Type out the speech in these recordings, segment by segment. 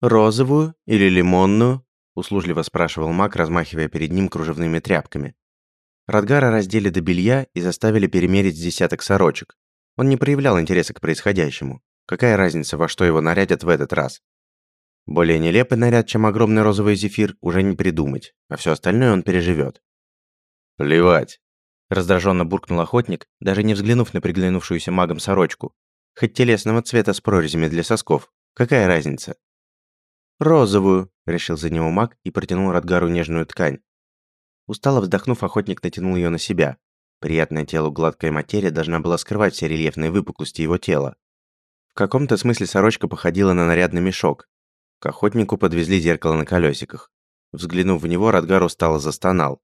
Розовую или лимонную?» – услужливо спрашивал маг, размахивая перед ним кружевными тряпками. Радгара раздели до белья и заставили перемерить десяток сорочек. Он не проявлял интереса к происходящему. Какая разница, во что его нарядят в этот раз? Более нелепый наряд, чем огромный розовый зефир, уже не придумать, а все остальное он переживет. «Плевать!» – раздраженно буркнул охотник, даже не взглянув на приглянувшуюся магом сорочку. Хоть телесного цвета с прорезями для сосков. Какая разница? «Розовую», – решил за него маг и протянул Радгару нежную ткань. Устало вздохнув, охотник натянул ее на себя. Приятная телу гладкая материя должна была скрывать все рельефные выпуклости его тела. В каком-то смысле сорочка походила на нарядный мешок. К охотнику подвезли зеркало на колесиках. Взглянув в него, Радгар устало застонал.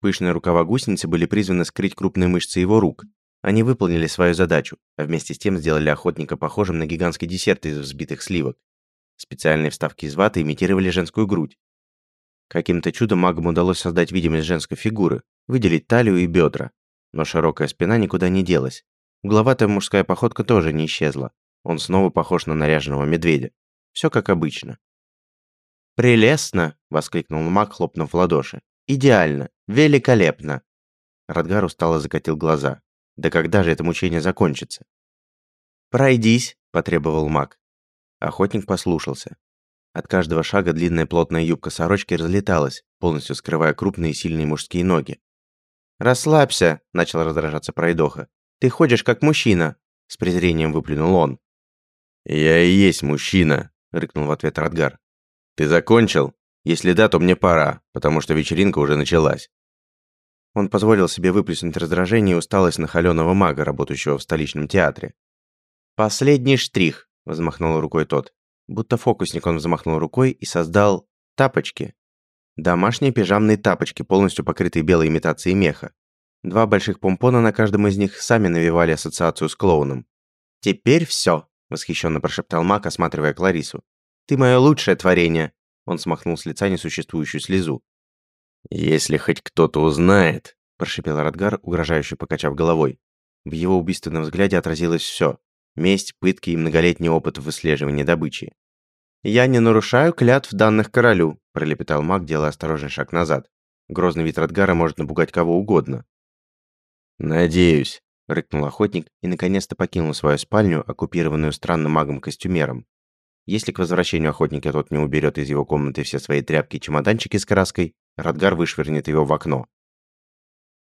Пышные рукава гусеницы были призваны скрыть крупные мышцы его рук. Они выполнили свою задачу, а вместе с тем сделали охотника похожим на гигантский десерт из взбитых сливок. Специальные вставки из ваты имитировали женскую грудь. Каким-то чудом магам удалось создать видимость женской фигуры, выделить талию и бедра. Но широкая спина никуда не делась. Угловатая мужская походка тоже не исчезла. Он снова похож на наряженного медведя. Все как обычно. «Прелестно!» – воскликнул маг, хлопнув в ладоши. «Идеально! Великолепно!» Радгар устало закатил глаза. «Да когда же это мучение закончится?» «Пройдись!» – потребовал маг. Охотник послушался. От каждого шага длинная плотная юбка сорочки разлеталась, полностью скрывая крупные сильные мужские ноги. «Расслабься!» – начал раздражаться пройдоха. «Ты ходишь как мужчина!» – с презрением выплюнул он. «Я и есть мужчина!» – рыкнул в ответ Радгар. «Ты закончил? Если да, то мне пора, потому что вечеринка уже началась». Он позволил себе выплеснуть раздражение и усталость на холёного мага, работающего в столичном театре. «Последний штрих!» Взмахнул рукой тот. Будто фокусник он взмахнул рукой и создал тапочки. Домашние пижамные тапочки, полностью покрытые белой имитацией меха. Два больших помпона на каждом из них сами навевали ассоциацию с клоуном. «Теперь все, восхищенно прошептал Мак, осматривая Кларису. «Ты мое лучшее творение!» Он смахнул с лица несуществующую слезу. «Если хоть кто-то узнает», – прошипел Радгар, угрожающе покачав головой. В его убийственном взгляде отразилось все месть, пытки и многолетний опыт в выслеживании добычи. «Я не нарушаю клятв данных королю», – пролепетал маг, делая осторожный шаг назад. Грозный вид Радгара может напугать кого угодно. «Надеюсь», – рыкнул охотник и наконец-то покинул свою спальню, оккупированную странным магом-костюмером. Если к возвращению охотника тот не уберет из его комнаты все свои тряпки и чемоданчики с краской, Радгар вышвырнет его в окно.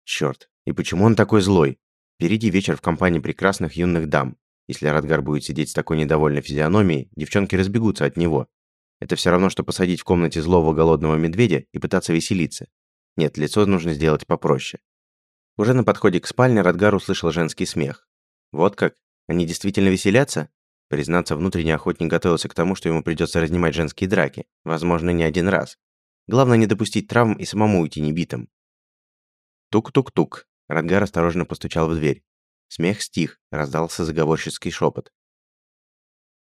Черт, и почему он такой злой? Впереди вечер в компании прекрасных юных дам. Если Радгар будет сидеть с такой недовольной физиономией, девчонки разбегутся от него. Это все равно, что посадить в комнате злого голодного медведя и пытаться веселиться. Нет, лицо нужно сделать попроще. Уже на подходе к спальне Радгар услышал женский смех. Вот как? Они действительно веселятся? Признаться, внутренний охотник готовился к тому, что ему придется разнимать женские драки. Возможно, не один раз. Главное не допустить травм и самому уйти небитым. Тук-тук-тук. Радгар осторожно постучал в дверь. Смех стих, раздался заговорческий шепот.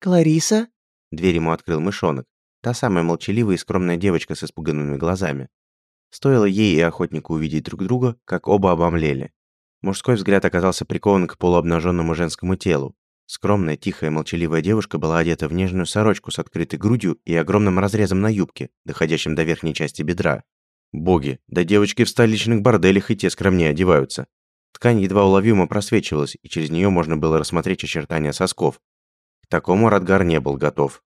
«Клариса?» Дверь ему открыл мышонок. Та самая молчаливая и скромная девочка с испуганными глазами. Стоило ей и охотнику увидеть друг друга, как оба обомлели. Мужской взгляд оказался прикован к полуобнаженному женскому телу. Скромная, тихая, молчаливая девушка была одета в нежную сорочку с открытой грудью и огромным разрезом на юбке, доходящим до верхней части бедра. Боги, да девочки в столичных борделях и те скромнее одеваются. Ткань едва уловимо просвечивалась, и через нее можно было рассмотреть очертания сосков. К такому Радгар не был готов.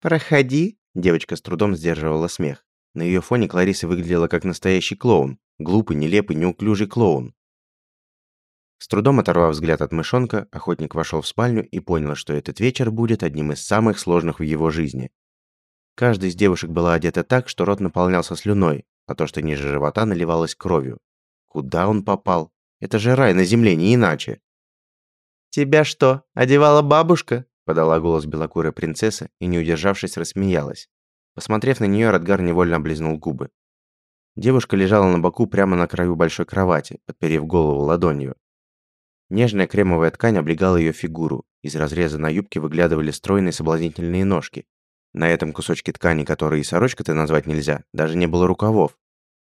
«Проходи», – девочка с трудом сдерживала смех. На ее фоне Клариса выглядела как настоящий клоун. Глупый, нелепый, неуклюжий клоун. С трудом оторвав взгляд от мышонка, охотник вошел в спальню и понял, что этот вечер будет одним из самых сложных в его жизни. Каждая из девушек была одета так, что рот наполнялся слюной, а то, что ниже живота наливалось кровью. Куда он попал? Это же рай на земле, не иначе. «Тебя что, одевала бабушка?» подала голос белокурая принцесса и, не удержавшись, рассмеялась. Посмотрев на нее, Радгар невольно облизнул губы. Девушка лежала на боку прямо на краю большой кровати, подперев голову ладонью. Нежная кремовая ткань облегала ее фигуру, из разреза на юбке выглядывали стройные соблазнительные ножки. На этом кусочке ткани, который и сорочка-то назвать нельзя, даже не было рукавов.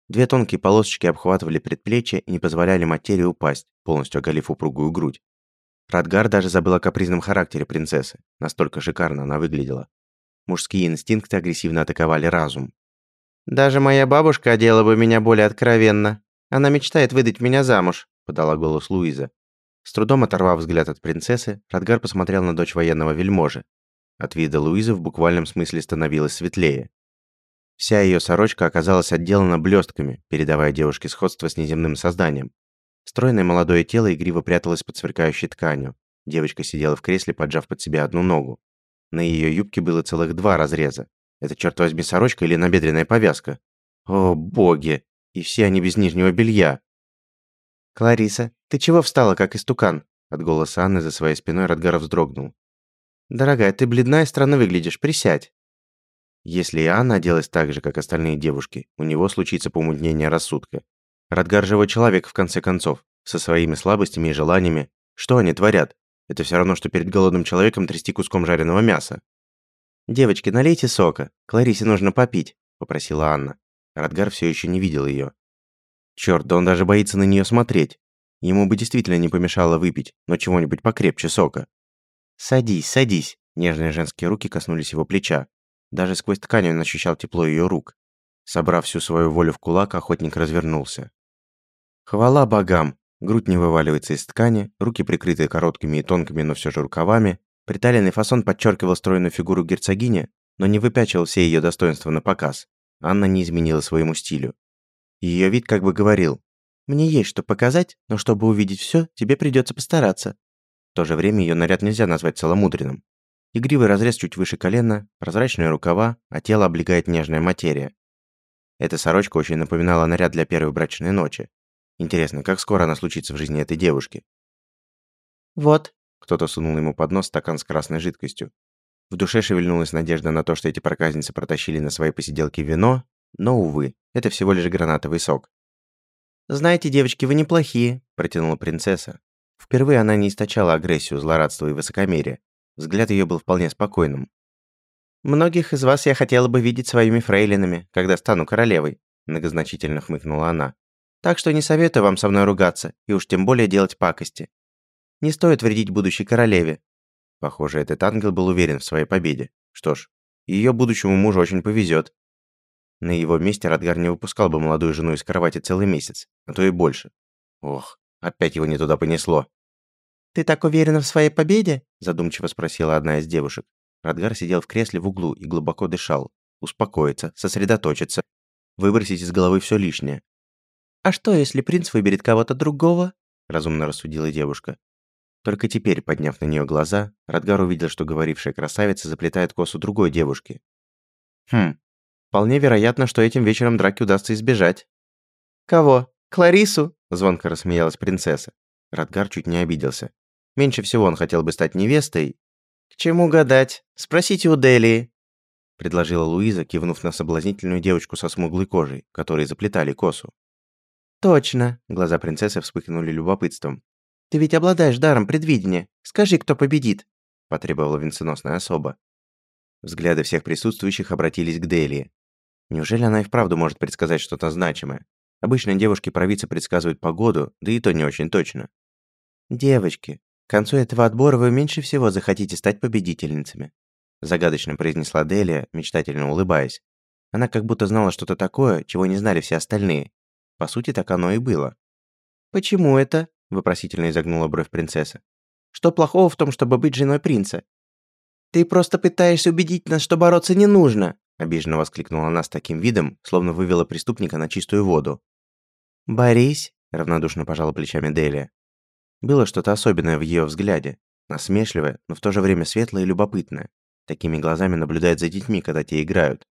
Две тонкие полосочки обхватывали предплечье и не позволяли материи упасть, полностью оголив упругую грудь. Радгар даже забыл о капризном характере принцессы. Настолько шикарно она выглядела. Мужские инстинкты агрессивно атаковали разум. «Даже моя бабушка одела бы меня более откровенно. Она мечтает выдать меня замуж», – подала голос Луиза. С трудом оторвав взгляд от принцессы, Радгар посмотрел на дочь военного вельможи. От вида Луизы в буквальном смысле становилось светлее. Вся ее сорочка оказалась отделана блестками, передавая девушке сходство с неземным созданием. Стройное молодое тело игриво пряталось под сверкающей тканью. Девочка сидела в кресле, поджав под себя одну ногу. На ее юбке было целых два разреза. Это, черт возьми, сорочка или набедренная повязка? О, боги! И все они без нижнего белья. «Клариса, ты чего встала, как истукан?» От голоса Анны за своей спиной Радгар вздрогнул. «Дорогая, ты бледна и странно выглядишь, присядь». Если и Анна оделась так же, как остальные девушки, у него случится помутнение рассудка. Радгар живой человек, в конце концов, со своими слабостями и желаниями. Что они творят? Это все равно, что перед голодным человеком трясти куском жареного мяса. «Девочки, налейте сока. Кларисе нужно попить», – попросила Анна. Радгар все еще не видел ее. Черт, да он даже боится на нее смотреть. Ему бы действительно не помешало выпить, но чего-нибудь покрепче сока. «Садись, садись», – нежные женские руки коснулись его плеча. Даже сквозь ткань он ощущал тепло ее рук. Собрав всю свою волю в кулак, охотник развернулся. Хвала богам! Грудь не вываливается из ткани, руки прикрыты короткими и тонкими, но все же рукавами. Приталенный фасон подчеркивал стройную фигуру герцогини, но не выпячивал все ее достоинства на показ. Анна не изменила своему стилю. Ее вид как бы говорил, «Мне есть что показать, но чтобы увидеть все, тебе придется постараться». В то же время ее наряд нельзя назвать целомудренным. Игривый разрез чуть выше колена, прозрачные рукава, а тело облегает нежная материя. Эта сорочка очень напоминала наряд для первой брачной ночи. Интересно, как скоро она случится в жизни этой девушки? «Вот». Кто-то сунул ему под нос стакан с красной жидкостью. В душе шевельнулась надежда на то, что эти проказницы протащили на свои посиделки вино, но, увы, это всего лишь гранатовый сок. «Знаете, девочки, вы неплохие», – протянула принцесса. Впервые она не источала агрессию, злорадство и высокомерие. Взгляд ее был вполне спокойным. «Многих из вас я хотела бы видеть своими фрейлинами, когда стану королевой», многозначительно хмыкнула она. «Так что не советую вам со мной ругаться, и уж тем более делать пакости. Не стоит вредить будущей королеве». Похоже, этот ангел был уверен в своей победе. Что ж, ее будущему мужу очень повезет. На его месте Радгар не выпускал бы молодую жену из кровати целый месяц, а то и больше. Ох, опять его не туда понесло. «Ты так уверена в своей победе?» – задумчиво спросила одна из девушек. Радгар сидел в кресле в углу и глубоко дышал. Успокоиться, сосредоточиться, выбросить из головы все лишнее. «А что, если принц выберет кого-то другого?» – разумно рассудила девушка. Только теперь, подняв на нее глаза, Радгар увидел, что говорившая красавица заплетает косу другой девушки. «Хм, вполне вероятно, что этим вечером драки удастся избежать». «Кого? Кларису?» – звонко рассмеялась принцесса. Радгар чуть не обиделся. Меньше всего он хотел бы стать невестой. «К чему гадать? Спросите у Делии», — предложила Луиза, кивнув на соблазнительную девочку со смуглой кожей, которые заплетали косу. «Точно», — глаза принцессы вспыхнули любопытством. «Ты ведь обладаешь даром предвидения. Скажи, кто победит», — потребовала венценосная особа. Взгляды всех присутствующих обратились к Делии. Неужели она и вправду может предсказать что-то значимое? Обычно девушки-провидцы предсказывают погоду, да и то не очень точно. «Девочки, к концу этого отбора вы меньше всего захотите стать победительницами», загадочно произнесла Делия, мечтательно улыбаясь. Она как будто знала что-то такое, чего не знали все остальные. По сути, так оно и было. «Почему это?» – вопросительно изогнула бровь принцесса. «Что плохого в том, чтобы быть женой принца?» «Ты просто пытаешься убедить нас, что бороться не нужно!» – обиженно воскликнула она с таким видом, словно вывела преступника на чистую воду. «Борись!» – равнодушно пожала плечами Делия. Было что-то особенное в ее взгляде, насмешливое, но в то же время светлое и любопытное. Такими глазами наблюдают за детьми, когда те играют.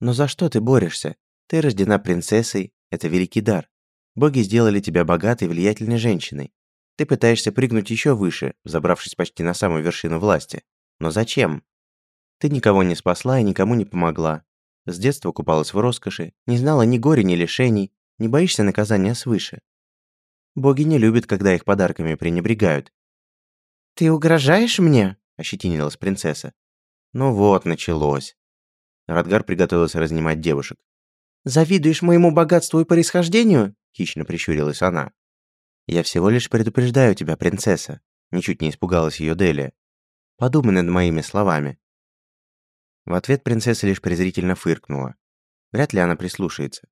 «Но за что ты борешься? Ты рождена принцессой, это великий дар. Боги сделали тебя богатой и влиятельной женщиной. Ты пытаешься прыгнуть еще выше, забравшись почти на самую вершину власти. Но зачем? Ты никого не спасла и никому не помогла. С детства купалась в роскоши, не знала ни горя, ни лишений, не боишься наказания свыше. Боги не любят, когда их подарками пренебрегают. «Ты угрожаешь мне?» – ощетинилась принцесса. Ну вот, началось. Радгар приготовился разнимать девушек. «Завидуешь моему богатству и происхождению?» – хищно прищурилась она. «Я всего лишь предупреждаю тебя, принцесса», – ничуть не испугалась ее Делия. «Подумай над моими словами». В ответ принцесса лишь презрительно фыркнула. Вряд ли она прислушается.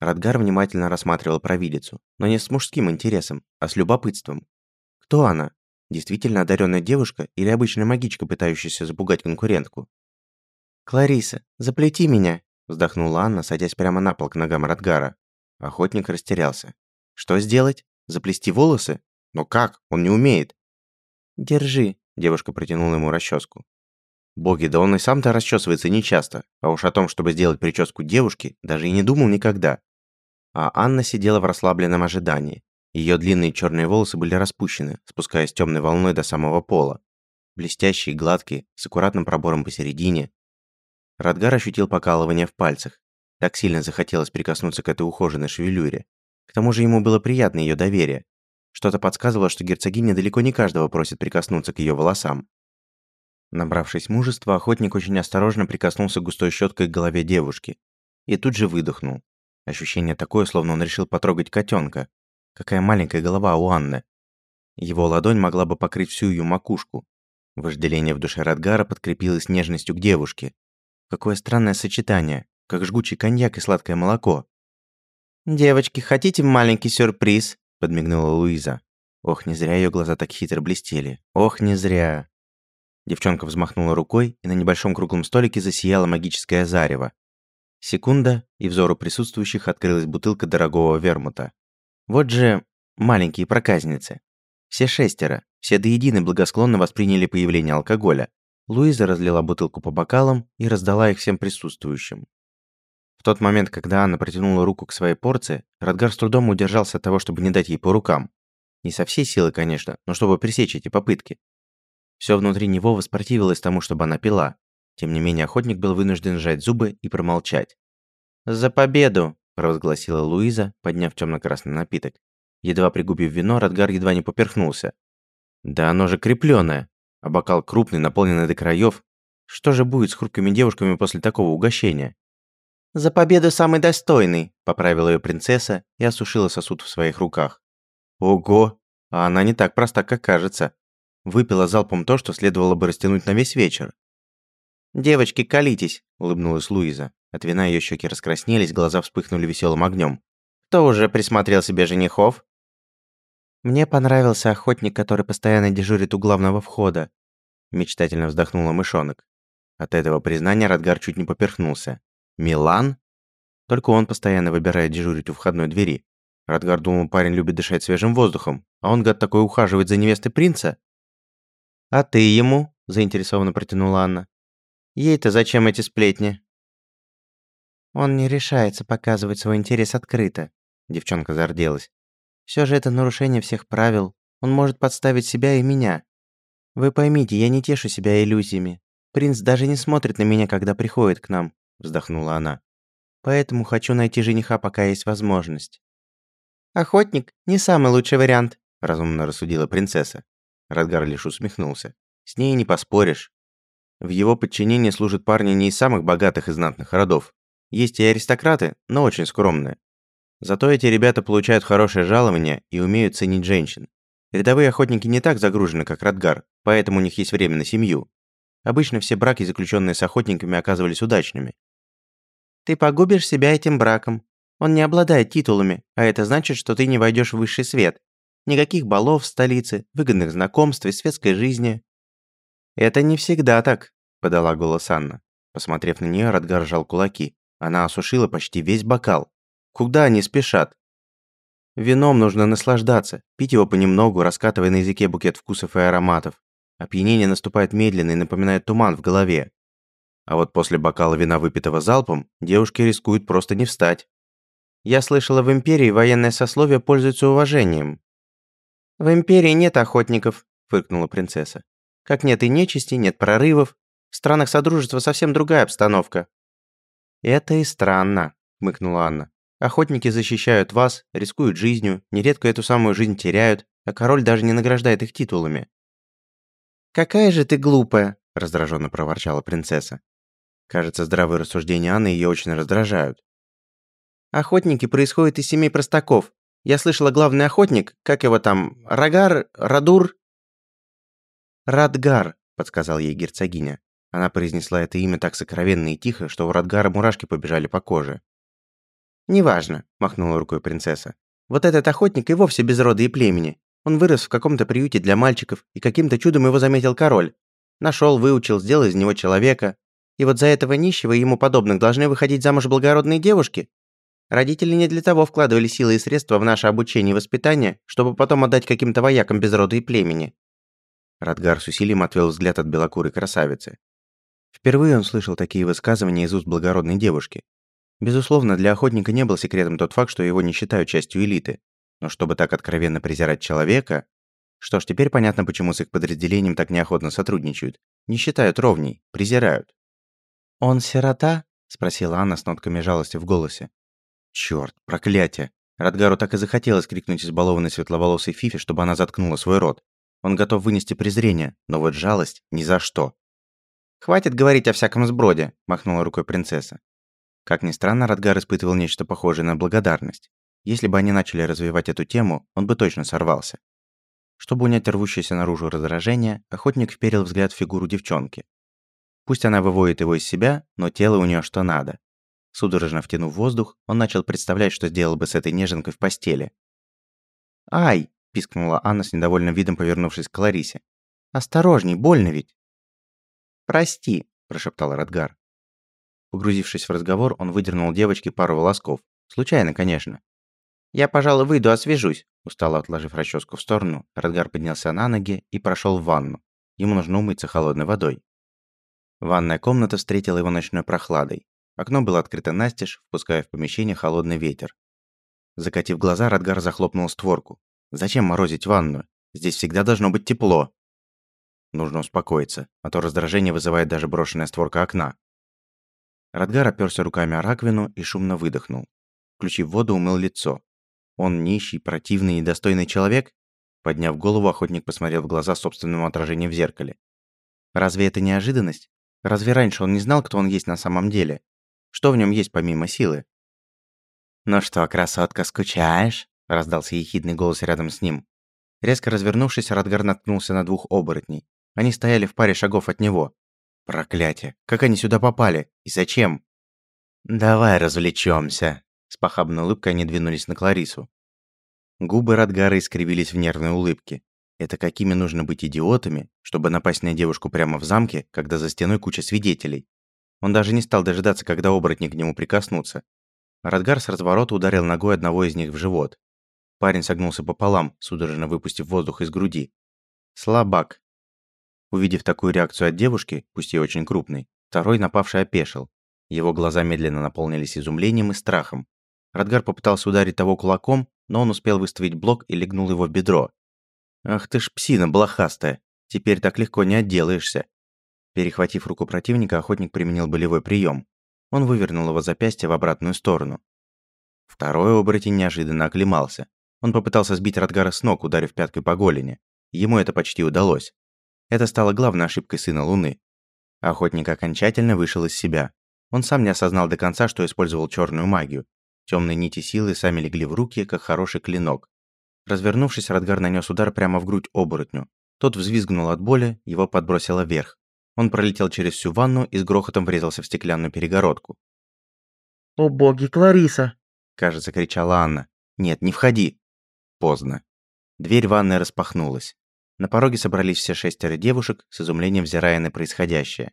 Радгар внимательно рассматривал провидицу, но не с мужским интересом, а с любопытством. Кто она? Действительно одаренная девушка или обычная магичка, пытающаяся запугать конкурентку? «Клариса, заплети меня!» – вздохнула Анна, садясь прямо на пол к ногам Радгара. Охотник растерялся. «Что сделать? Заплести волосы? Но как? Он не умеет!» «Держи!» – девушка протянула ему расческу. Боги, да он и сам-то расчесывается нечасто, а уж о том, чтобы сделать прическу девушки, даже и не думал никогда. А Анна сидела в расслабленном ожидании. Ее длинные черные волосы были распущены, спускаясь темной волной до самого пола. Блестящие, гладкие, с аккуратным пробором посередине. Радгар ощутил покалывание в пальцах. Так сильно захотелось прикоснуться к этой ухоженной шевелюре. К тому же ему было приятно ее доверие. Что-то подсказывало, что герцогиня далеко не каждого просит прикоснуться к ее волосам. Набравшись мужества, охотник очень осторожно прикоснулся густой щеткой к голове девушки. И тут же выдохнул. Ощущение такое, словно он решил потрогать котенка. Какая маленькая голова у Анны. Его ладонь могла бы покрыть всю ее макушку. Вожделение в душе Радгара подкрепилось нежностью к девушке. Какое странное сочетание, как жгучий коньяк и сладкое молоко. «Девочки, хотите маленький сюрприз?» – подмигнула Луиза. Ох, не зря ее глаза так хитро блестели. Ох, не зря. Девчонка взмахнула рукой, и на небольшом круглом столике засияло магическое зарево. Секунда, и взору присутствующих открылась бутылка дорогого вермута. Вот же маленькие проказницы. Все шестеро, все до единой благосклонно восприняли появление алкоголя. Луиза разлила бутылку по бокалам и раздала их всем присутствующим. В тот момент, когда Анна протянула руку к своей порции, Радгар с трудом удержался от того, чтобы не дать ей по рукам. Не со всей силы, конечно, но чтобы пресечь эти попытки. Все внутри него воспротивилось тому, чтобы она пила. Тем не менее, охотник был вынужден сжать зубы и промолчать. «За победу!» – провозгласила Луиза, подняв темно-красный напиток. Едва пригубив вино, Радгар едва не поперхнулся. «Да оно же крепленное, а бокал крупный, наполненный до краев. Что же будет с хрупкими девушками после такого угощения?» «За победу самый достойный!» – поправила ее принцесса и осушила сосуд в своих руках. «Ого! А она не так проста, как кажется. Выпила залпом то, что следовало бы растянуть на весь вечер. «Девочки, колитесь», – улыбнулась Луиза. От вина ее щеки раскраснелись, глаза вспыхнули веселым огнем. «Кто уже присмотрел себе женихов?» «Мне понравился охотник, который постоянно дежурит у главного входа», – мечтательно вздохнула мышонок. От этого признания Радгар чуть не поперхнулся. «Милан?» Только он постоянно выбирает дежурить у входной двери. Радгар думал, парень любит дышать свежим воздухом, а он, гад такой, ухаживает за невестой принца. «А ты ему?» – заинтересованно протянула Анна. «Ей-то зачем эти сплетни?» «Он не решается показывать свой интерес открыто», – девчонка зарделась. «Всё же это нарушение всех правил. Он может подставить себя и меня. Вы поймите, я не тешу себя иллюзиями. Принц даже не смотрит на меня, когда приходит к нам», – вздохнула она. «Поэтому хочу найти жениха, пока есть возможность». «Охотник – не самый лучший вариант», – разумно рассудила принцесса. Радгар лишь усмехнулся. С ней не поспоришь. В его подчинении служат парни не из самых богатых и знатных родов. Есть и аристократы, но очень скромные. Зато эти ребята получают хорошее жалование и умеют ценить женщин. Рядовые охотники не так загружены, как Радгар, поэтому у них есть время на семью. Обычно все браки, заключенные с охотниками, оказывались удачными. «Ты погубишь себя этим браком. Он не обладает титулами, а это значит, что ты не войдешь в высший свет. Никаких балов в столице, выгодных знакомств и светской жизни. Это не всегда так, подала голос Анна. Посмотрев на нее, Радгар сжал кулаки. Она осушила почти весь бокал. Куда они спешат? Вином нужно наслаждаться, пить его понемногу, раскатывая на языке букет вкусов и ароматов. Опьянение наступает медленно и напоминает туман в голове. А вот после бокала вина, выпитого залпом, девушки рискуют просто не встать. Я слышала, в Империи военное сословие пользуется уважением. «В Империи нет охотников», – фыркнула принцесса. «Как нет и нечисти, нет прорывов. В странах Содружества совсем другая обстановка». «Это и странно», – хмыкнула Анна. «Охотники защищают вас, рискуют жизнью, нередко эту самую жизнь теряют, а король даже не награждает их титулами». «Какая же ты глупая», – раздраженно проворчала принцесса. Кажется, здравые рассуждения Анны ее очень раздражают. «Охотники происходят из семей простаков, я слышала, главный охотник, как его там, Рагар, Радур?» «Радгар», — подсказал ей герцогиня. Она произнесла это имя так сокровенно и тихо, что у Радгара мурашки побежали по коже. «Неважно», – махнула рукой принцесса. «Вот этот охотник и вовсе без рода и племени. Он вырос в каком-то приюте для мальчиков, и каким-то чудом его заметил король. Нашел, выучил, сделал из него человека. И вот за этого нищего и ему подобных должны выходить замуж благородные девушки? Родители не для того вкладывали силы и средства в наше обучение и воспитание, чтобы потом отдать каким-то воякам без рода и племени». Радгар с усилием отвел взгляд от белокурой красавицы. Впервые он слышал такие высказывания из уст благородной девушки. Безусловно, для охотника не был секретом тот факт, что его не считают частью элиты. Но чтобы так откровенно презирать человека... Что ж, теперь понятно, почему с их подразделением так неохотно сотрудничают. Не считают ровней, презирают. «Он сирота?» – спросила Анна с нотками жалости в голосе. Чёрт, проклятие! Радгару так и захотелось крикнуть избалованной светловолосой Фифе, чтобы она заткнула свой рот. Он готов вынести презрение, но вот жалость ни за что. «Хватит говорить о всяком сброде», – махнула рукой принцесса. Как ни странно, Радгар испытывал нечто похожее на благодарность. Если бы они начали развивать эту тему, он бы точно сорвался. Чтобы унять рвущееся наружу раздражение, охотник вперил взгляд в фигуру девчонки. Пусть она выводит его из себя, но тело у нее что надо. Судорожно втянув воздух, он начал представлять, что сделал бы с этой неженкой в постели. «Ай!» – пискнула Анна с недовольным видом, повернувшись к Кларисе. «Осторожней, больно ведь!» «Прости», – прошептал Радгар. Погрузившись в разговор, он выдернул девочке пару волосков. Случайно, конечно. «Я, пожалуй, выйду, освежусь», – устало отложив расческу в сторону, Радгар поднялся на ноги и прошел в ванну. Ему нужно умыться холодной водой. Ванная комната встретила его ночной прохладой. Окно было открыто настежь, впуская в помещение холодный ветер. Закатив глаза, Радгар захлопнул створку. «Зачем морозить ванную? Здесь всегда должно быть тепло». Нужно успокоиться, а то раздражение вызывает даже брошенная створка окна. Радгар оперся руками о раковину и шумно выдохнул. Включив воду, умыл лицо. Он нищий, противный, недостойный человек? Подняв голову, охотник посмотрел в глаза собственному отражению в зеркале. Разве это неожиданность? Разве раньше он не знал, кто он есть на самом деле? Что в нем есть помимо силы? «Ну что, красотка, скучаешь?» – раздался ехидный голос рядом с ним. Резко развернувшись, Радгар наткнулся на двух оборотней. Они стояли в паре шагов от него. Проклятие! Как они сюда попали? И зачем? «Давай развлечемся. С похабной улыбкой они двинулись на Кларису. Губы Радгара искривились в нервной улыбке. Это какими нужно быть идиотами, чтобы напасть на девушку прямо в замке, когда за стеной куча свидетелей? Он даже не стал дожидаться, когда оборотни к нему прикоснутся. Радгар с разворота ударил ногой одного из них в живот. Парень согнулся пополам, судорожно выпустив воздух из груди. Слабак. Увидев такую реакцию от девушки, пусть и очень крупной, второй напавший опешил. Его глаза медленно наполнились изумлением и страхом. Радгар попытался ударить того кулаком, но он успел выставить блок и легнул его в бедро. «Ах ты ж псина блохастая! Теперь так легко не отделаешься!» Перехватив руку противника, охотник применил болевой прием. Он вывернул его запястье в обратную сторону. Второй оборотень неожиданно оклемался. Он попытался сбить Радгара с ног, ударив пяткой по голени. Ему это почти удалось. Это стало главной ошибкой сына Луны. Охотник окончательно вышел из себя. Он сам не осознал до конца, что использовал черную магию. Темные нити силы сами легли в руки, как хороший клинок. Развернувшись, Радгар нанес удар прямо в грудь оборотню. Тот взвизгнул от боли, его подбросило вверх. Он пролетел через всю ванну и с грохотом врезался в стеклянную перегородку. «О боги, Клариса!» – кажется, кричала Анна. «Нет, не входи!» Поздно. Дверь ванной распахнулась. На пороге собрались все шестеро девушек, с изумлением взирая на происходящее.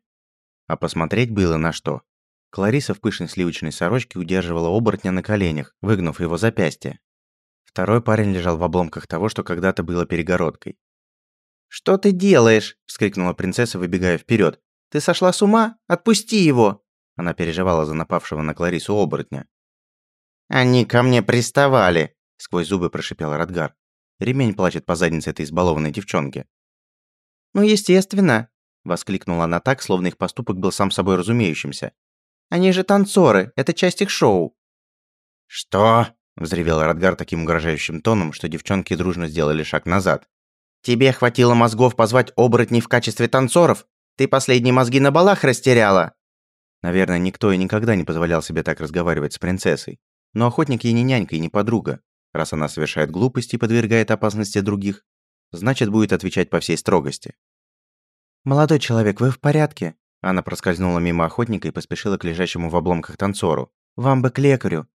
А посмотреть было на что. Клариса в пышной сливочной сорочке удерживала оборотня на коленях, выгнув его запястье. Второй парень лежал в обломках того, что когда-то было перегородкой. «Что ты делаешь?» – вскрикнула принцесса, выбегая вперед. «Ты сошла с ума? Отпусти его!» Она переживала за напавшего на Кларису оборотня. «Они ко мне приставали!» – сквозь зубы прошипел Радгар. Ремень плачет по заднице этой избалованной девчонки. «Ну, естественно!» – воскликнула она так, словно их поступок был сам собой разумеющимся. «Они же танцоры, это часть их шоу!» «Что?» – взревел Радгар таким угрожающим тоном, что девчонки дружно сделали шаг назад. Тебе хватило мозгов позвать оборотней в качестве танцоров? Ты последние мозги на балах растеряла!» Наверное, никто и никогда не позволял себе так разговаривать с принцессой. Но охотник ей не нянька и не подруга. Раз она совершает глупости и подвергает опасности других, значит, будет отвечать по всей строгости. «Молодой человек, вы в порядке?» Она проскользнула мимо охотника и поспешила к лежащему в обломках танцору. «Вам бы к лекарю!»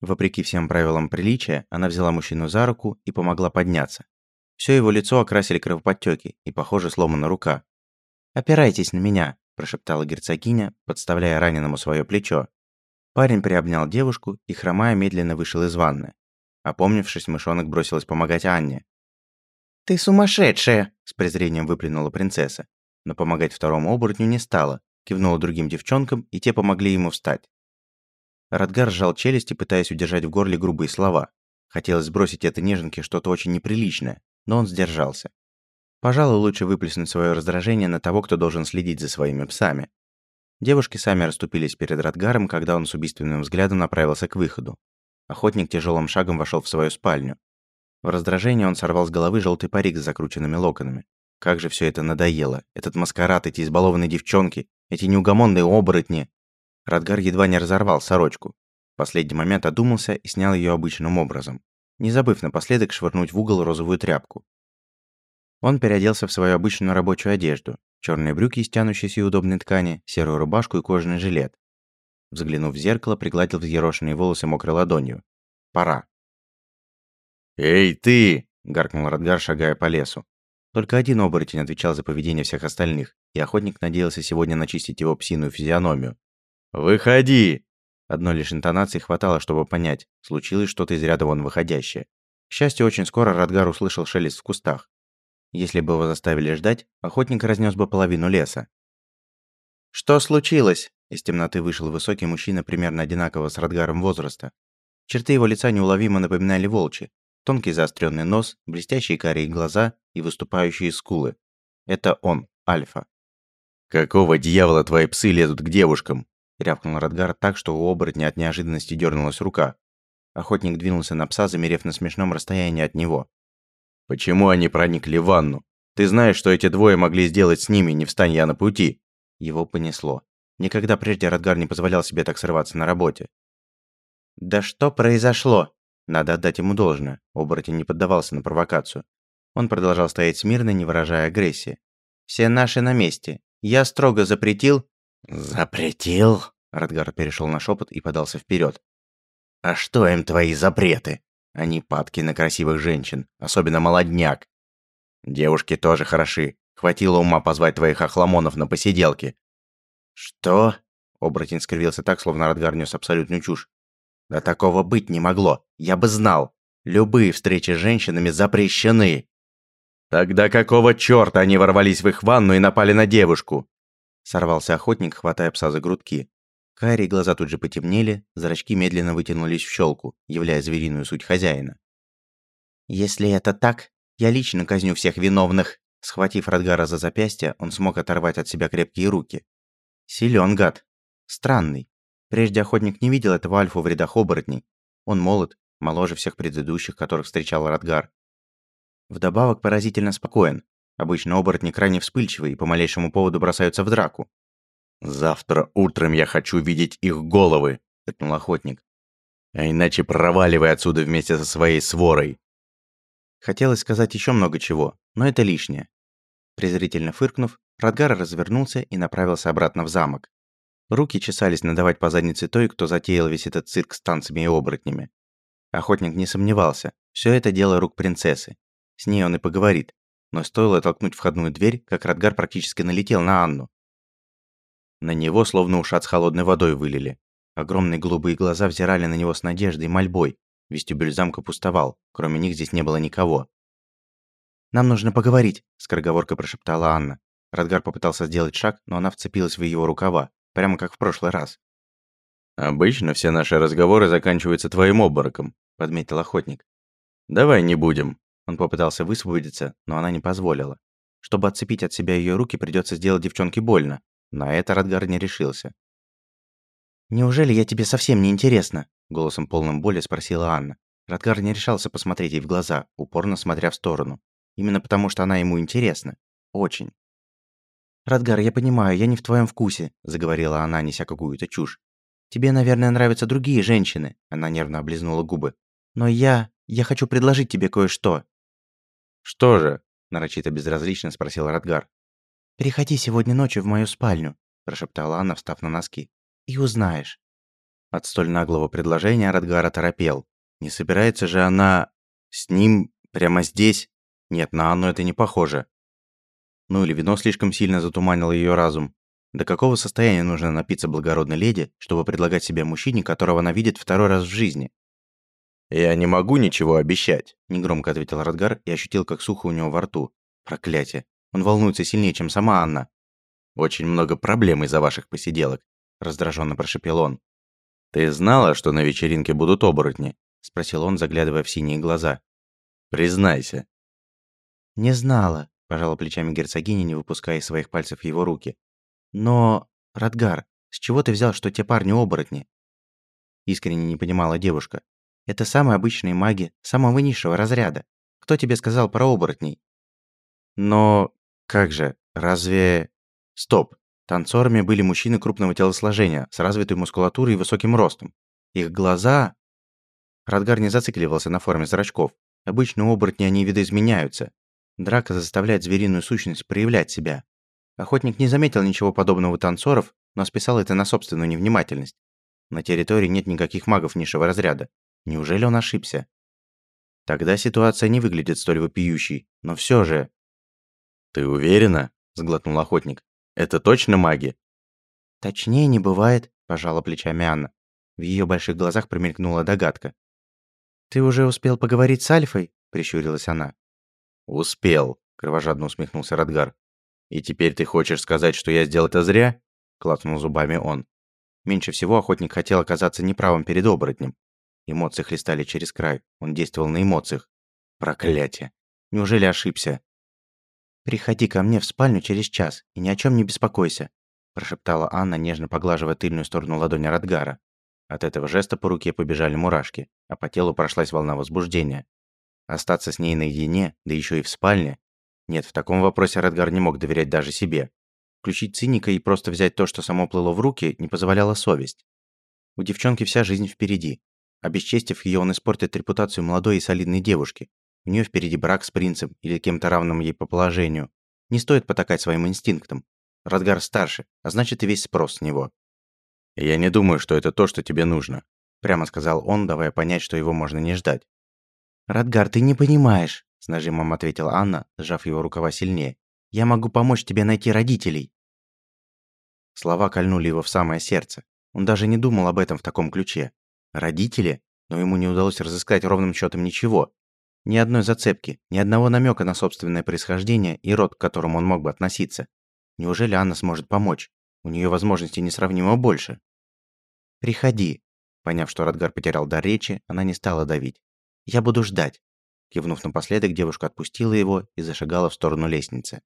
Вопреки всем правилам приличия, она взяла мужчину за руку и помогла подняться. Все его лицо окрасили кровоподтеки и, похоже, сломана рука. «Опирайтесь на меня», – прошептала герцогиня, подставляя раненому свое плечо. Парень приобнял девушку и, хромая, медленно вышел из ванны. Опомнившись, мышонок бросилась помогать Анне. «Ты сумасшедшая!» – с презрением выплюнула принцесса. Но помогать второму оборотню не стала, кивнула другим девчонкам, и те помогли ему встать. Радгар сжал челюсти, пытаясь удержать в горле грубые слова. Хотелось сбросить этой неженке что-то очень неприличное, но он сдержался. Пожалуй, лучше выплеснуть свое раздражение на того, кто должен следить за своими псами. Девушки сами расступились перед Радгаром, когда он с убийственным взглядом направился к выходу. Охотник тяжелым шагом вошел в свою спальню. В раздражении он сорвал с головы желтый парик с закрученными локонами. Как же все это надоело. Этот маскарад, эти избалованные девчонки, эти неугомонные оборотни. Радгар едва не разорвал сорочку. В последний момент одумался и снял ее обычным образом, не забыв напоследок швырнуть в угол розовую тряпку. Он переоделся в свою обычную рабочую одежду, черные брюки из тянущейся и удобной ткани, серую рубашку и кожаный жилет. Взглянув в зеркало, пригладил взъерошенные волосы мокрой ладонью. Пора. «Эй, ты!» – гаркнул Радгар, шагая по лесу. Только один оборотень отвечал за поведение всех остальных, и охотник надеялся сегодня начистить его псиную физиономию. «Выходи!» Одной лишь интонации хватало, чтобы понять, случилось что-то из ряда вон выходящее. К счастью, очень скоро Радгар услышал шелест в кустах. Если бы его заставили ждать, охотник разнес бы половину леса. «Что случилось?» Из темноты вышел высокий мужчина примерно одинакового с Радгаром возраста. Черты его лица неуловимо напоминали волчьи. Тонкий заостренный нос, блестящие карие глаза и выступающие скулы. Это он, Альфа. «Какого дьявола твои псы лезут к девушкам?» рявкнул Радгар так, что у оборотня от неожиданности дернулась рука. Охотник двинулся на пса, замерев на смешном расстоянии от него. «Почему они проникли в ванну? Ты знаешь, что эти двое могли сделать с ними, не встань я на пути?» Его понесло. Никогда прежде Радгар не позволял себе так срываться на работе. «Да что произошло?» Надо отдать ему должное. Оборотень не поддавался на провокацию. Он продолжал стоять смирно, не выражая агрессии. «Все наши на месте. Я строго запретил...» «Запретил?» Радгар перешел на шепот и подался вперед. «А что им твои запреты? Они падки на красивых женщин, особенно молодняк. Девушки тоже хороши. Хватило ума позвать твоих охламонов на посиделки. «Что?» Оборотень скривился так, словно Радгар нес абсолютную чушь. «Да такого быть не могло. Я бы знал. Любые встречи с женщинами запрещены». «Тогда какого чёрта они ворвались в их ванну и напали на девушку?» Сорвался охотник, хватая пса за грудки. Карие глаза тут же потемнели, зрачки медленно вытянулись в щелку, являя звериную суть хозяина. «Если это так, я лично казню всех виновных!» Схватив Радгара за запястье, он смог оторвать от себя крепкие руки. Силен гад. Странный. Прежде охотник не видел этого альфу в рядах оборотней. Он молод, моложе всех предыдущих, которых встречал Радгар. Вдобавок поразительно спокоен. Обычно оборотни крайне вспыльчивы и по малейшему поводу бросаются в драку. «Завтра утром я хочу видеть их головы», — рыкнул охотник. «А иначе проваливай отсюда вместе со своей сворой». Хотелось сказать еще много чего, но это лишнее. Презрительно фыркнув, Радгар развернулся и направился обратно в замок. Руки чесались надавать по заднице той, кто затеял весь этот цирк с танцами и оборотнями. Охотник не сомневался, все это дело рук принцессы. С ней он и поговорит. Но стоило толкнуть входную дверь, как Радгар практически налетел на Анну. На него словно ушат с холодной водой вылили. Огромные голубые глаза взирали на него с надеждой и мольбой. Вестибюль замка пустовал, кроме них здесь не было никого. «Нам нужно поговорить», – скороговоркой прошептала Анна. Радгар попытался сделать шаг, но она вцепилась в его рукава, прямо как в прошлый раз. «Обычно все наши разговоры заканчиваются твоим обмороком», – подметил охотник. «Давай не будем». Он попытался высвободиться, но она не позволила. Чтобы отцепить от себя ее руки, придется сделать девчонке больно. На это Радгар не решился. «Неужели я тебе совсем не интересна?» – голосом полным боли спросила Анна. Радгар не решался посмотреть ей в глаза, упорно смотря в сторону. Именно потому, что она ему интересна. Очень. «Радгар, я понимаю, я не в твоем вкусе», – заговорила она, неся какую-то чушь. «Тебе, наверное, нравятся другие женщины», – она нервно облизнула губы. «Но я... я хочу предложить тебе кое-что». «Что же?» – нарочито безразлично спросил Радгар. «Переходи сегодня ночью в мою спальню. – прошептала Анна, встав на носки. «И узнаешь». От столь наглого предложения Радгар оторопел. Не собирается же она... с ним прямо здесь? Нет, на Анну это не похоже. Ну или вино слишком сильно затуманило ее разум. До какого состояния нужно напиться благородной леди, чтобы предлагать себе мужчине, которого она видит второй раз в жизни? «Я не могу ничего обещать», – негромко ответил Радгар и ощутил, как сухо у него во рту. Проклятие. Он волнуется сильнее, чем сама Анна. «Очень много проблем из-за ваших посиделок», – раздраженно прошепел он. «Ты знала, что на вечеринке будут оборотни?» – спросил он, заглядывая в синие глаза. «Признайся». «Не знала», – пожала плечами герцогиня, не выпуская из своих пальцев его руки. «Но, Радгар, с чего ты взял, что те парни оборотни?» Искренне не понимала девушка. «Это самые обычные маги, самого низшего разряда. Кто тебе сказал про оборотней?» «Но... как же, разве...» «Стоп. Танцорами были мужчины крупного телосложения, с развитой мускулатурой и высоким ростом. Их глаза... Радгар не зацикливался на форме зрачков. Обычно у оборотней они видоизменяются. Драка заставляет звериную сущность проявлять себя. Охотник не заметил ничего подобного у танцоров, но списал это на собственную невнимательность. На территории нет никаких магов низшего разряда. Неужели он ошибся? Тогда ситуация не выглядит столь вопиющей, но все же... «Ты уверена?» – сглотнул охотник. Это точно маги? Точнее не бывает, пожала плечами Анна. В ее больших глазах промелькнула догадка. Ты уже успел поговорить с Альфой? прищурилась она. Успел, кровожадно усмехнулся Радгар. И теперь ты хочешь сказать, что я сделал это зря? клацнул зубами он. Меньше всего охотник хотел оказаться неправым перед оборотнем. Эмоции хлестали через край. Он действовал на эмоциях. Проклятие. Неужели ошибся? «Приходи ко мне в спальню через час и ни о чем не беспокойся», прошептала Анна, нежно поглаживая тыльную сторону ладони Радгара. От этого жеста по руке побежали мурашки, а по телу прошлась волна возбуждения. Остаться с ней наедине, да еще и в спальне? Нет, в таком вопросе Радгар не мог доверять даже себе. Включить циника и просто взять то, что само плыло в руки, не позволяла совесть. У девчонки вся жизнь впереди. Обесчестив ее, он испортит репутацию молодой и солидной девушки, у нее впереди брак с принцем или кем-то равным ей по положению. Не стоит потакать своим инстинктам. Радгар старше, а значит и весь спрос с него. «Я не думаю, что это то, что тебе нужно», – прямо сказал он, давая понять, что его можно не ждать. «Радгар, ты не понимаешь», – с нажимом ответила Анна, сжав его рукава сильнее. «Я могу помочь тебе найти родителей». Слова кольнули его в самое сердце. Он даже не думал об этом в таком ключе. Родители? Но ему не удалось разыскать ровным счетом ничего. Ни одной зацепки, ни одного намека на собственное происхождение и род, к которому он мог бы относиться. Неужели Анна сможет помочь? У нее возможностей несравнимо больше. «Приходи». Поняв, что Радгар потерял дар речи, она не стала давить. «Я буду ждать». Кивнув напоследок, девушка отпустила его и зашагала в сторону лестницы.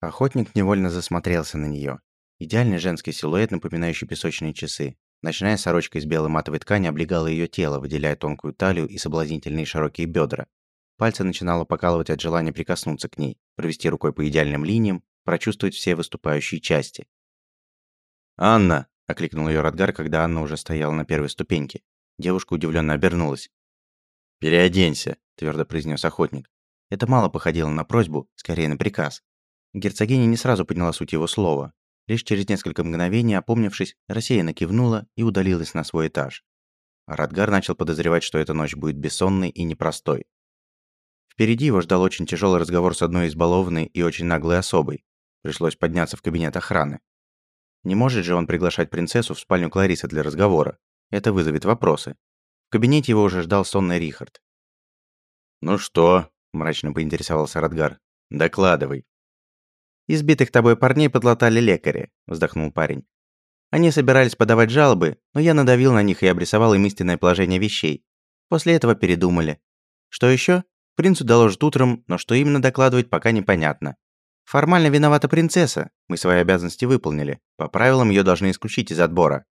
Охотник невольно засмотрелся на нее. Идеальный женский силуэт, напоминающий песочные часы, Ночная сорочка из белой матовой ткани облегала ее тело, выделяя тонкую талию и соблазнительные широкие бедра. Пальцы начинало покалывать от желания прикоснуться к ней, провести рукой по идеальным линиям, прочувствовать все выступающие части. «Анна!» – окликнул ее Радгар, когда Анна уже стояла на первой ступеньке. Девушка удивленно обернулась. «Переоденься», – твердо произнес охотник. Это мало походило на просьбу, скорее на приказ. Герцогиня не сразу поняла суть его слова, Лишь через несколько мгновений, опомнившись, рассеянно кивнула и удалилась на свой этаж. Радгар начал подозревать, что эта ночь будет бессонной и непростой. Впереди его ждал очень тяжелый разговор с одной избалованной и очень наглой особой. Пришлось подняться в кабинет охраны. Не может же он приглашать принцессу в спальню Кларисы для разговора. Это вызовет вопросы. В кабинете его уже ждал сонный Рихард. «Ну что?» – мрачно поинтересовался Радгар. «Докладывай». «Избитых тобой парней подлатали лекари», – вздохнул парень. «Они собирались подавать жалобы, но я надавил на них и обрисовал им истинное положение вещей. После этого передумали. Что еще? Принцу доложат утром, но что именно докладывать, пока непонятно. Формально виновата принцесса. Мы свои обязанности выполнили. По правилам ее должны исключить из отбора».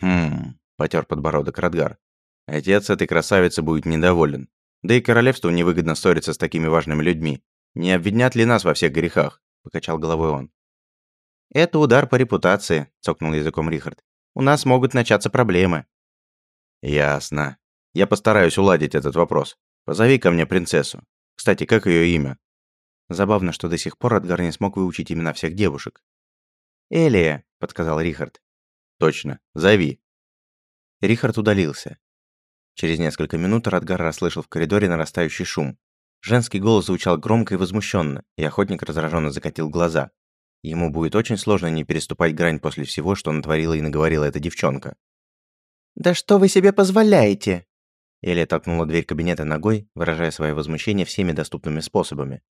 «Хм...» – потер подбородок Радгар. «Отец этой красавицы будет недоволен. Да и королевству невыгодно ссориться с такими важными людьми. Не обвинят ли нас во всех грехах? покачал головой он. Это удар по репутации, цокнул языком Рихард. У нас могут начаться проблемы. Ясно. Я постараюсь уладить этот вопрос. Позови ко мне принцессу. Кстати, как ее имя? Забавно, что до сих пор Адгар не смог выучить имена всех девушек. «Элия», — подсказал Рихард. «Точно, зови». Рихард удалился. Через несколько минут Радгар расслышал в коридоре нарастающий шум. Женский голос звучал громко и возмущенно, и охотник раздраженно закатил глаза. Ему будет очень сложно не переступать грань после всего, что натворила и наговорила эта девчонка. «Да что вы себе позволяете?» Элия толкнула дверь кабинета ногой, выражая свое возмущение всеми доступными способами.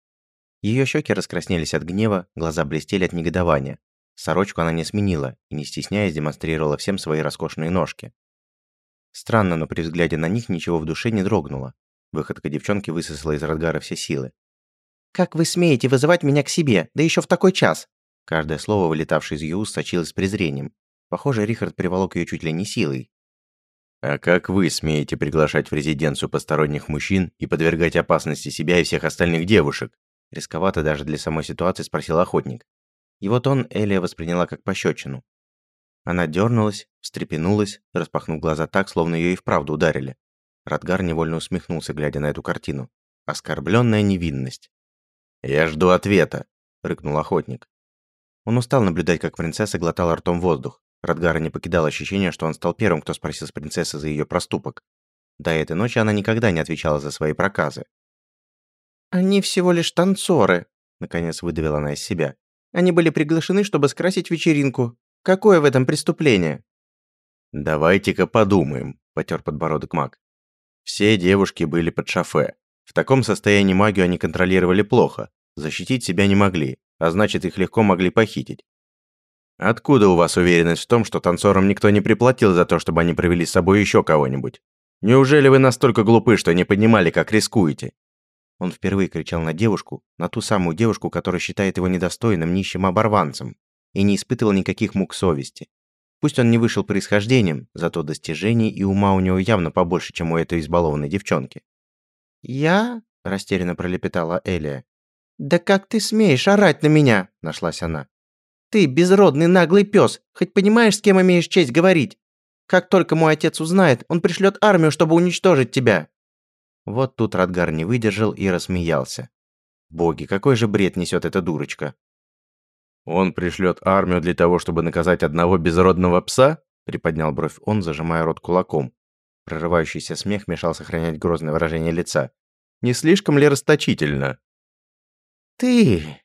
Ее щеки раскраснелись от гнева, глаза блестели от негодования. Сорочку она не сменила и, не стесняясь, демонстрировала всем свои роскошные ножки. Странно, но при взгляде на них ничего в душе не дрогнуло. Выходка девчонки высосала из Радгара все силы. «Как вы смеете вызывать меня к себе, да еще в такой час?» Каждое слово, вылетавшее из ее уст, сочилось презрением. Похоже, Рихард приволок ее чуть ли не силой. «А как вы смеете приглашать в резиденцию посторонних мужчин и подвергать опасности себя и всех остальных девушек?» Рисковато даже для самой ситуации спросил охотник. Его тон Элия восприняла как пощечину. Она дернулась, встрепенулась, распахнув глаза так, словно ее и вправду ударили. Радгар невольно усмехнулся, глядя на эту картину. Оскорбленная невинность. «Я жду ответа», — рыкнул охотник. Он устал наблюдать, как принцесса глотала ртом воздух. Радгара не покидало ощущение, что он стал первым, кто спросил с принцессы за ее проступок. До этой ночи она никогда не отвечала за свои проказы. «Они всего лишь танцоры», — наконец выдавила она из себя. «Они были приглашены, чтобы скрасить вечеринку. Какое в этом преступление?» «Давайте-ка подумаем», — потер подбородок маг. «Все девушки были под шофе. В таком состоянии магию они контролировали плохо, защитить себя не могли, а значит, их легко могли похитить. Откуда у вас уверенность в том, что танцорам никто не приплатил за то, чтобы они провели с собой еще кого-нибудь? Неужели вы настолько глупы, что не понимали, как рискуете? Он впервые кричал на девушку, на ту самую девушку, которая считает его недостойным, нищим оборванцем, и не испытывал никаких мук совести. Пусть он не вышел происхождением, зато достижений и ума у него явно побольше, чем у этой избалованной девчонки. «Я?» – растерянно пролепетала Элия. «Да как ты смеешь орать на меня?» – нашлась она. Ты, безродный наглый пес, хоть понимаешь, с кем имеешь честь говорить? Как только мой отец узнает, он пришлет армию, чтобы уничтожить тебя». Вот тут Радгар не выдержал и рассмеялся. «Боги, какой же бред несет эта дурочка?» «Он пришлет армию для того, чтобы наказать одного безродного пса?» приподнял бровь он, зажимая рот кулаком. Прорывающийся смех мешал сохранять грозное выражение лица. «Не слишком ли расточительно?» «Ты...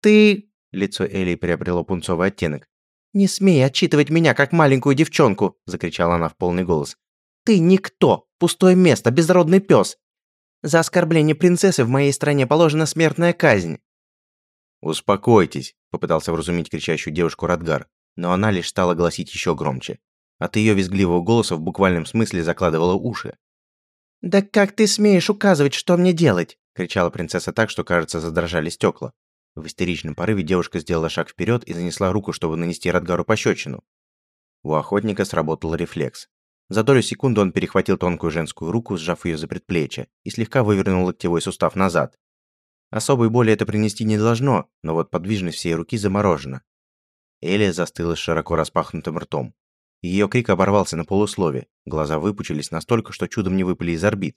ты...» Лицо Элли приобрело пунцовый оттенок. «Не смей отчитывать меня, как маленькую девчонку!» – закричала она в полный голос. «Ты никто! Пустое место, безродный пес! За оскорбление принцессы в моей стране положена смертная казнь!» «Успокойтесь!» – попытался вразумить кричащую девушку Радгар, но она лишь стала гласить еще громче. От ее визгливого голоса в буквальном смысле закладывала уши. «Да как ты смеешь указывать, что мне делать?» – кричала принцесса так, что, кажется, задрожали стекла. В истеричном порыве девушка сделала шаг вперед и занесла руку, чтобы нанести Радгару пощечину. У охотника сработал рефлекс. За долю секунды он перехватил тонкую женскую руку, сжав ее за предплечье, и слегка вывернул локтевой сустав назад. Особой боли это принести не должно, но вот подвижность всей руки заморожена. Элия застыла с широко распахнутым ртом. Ее крик оборвался на полуслове, глаза выпучились настолько, что чудом не выпали из орбит.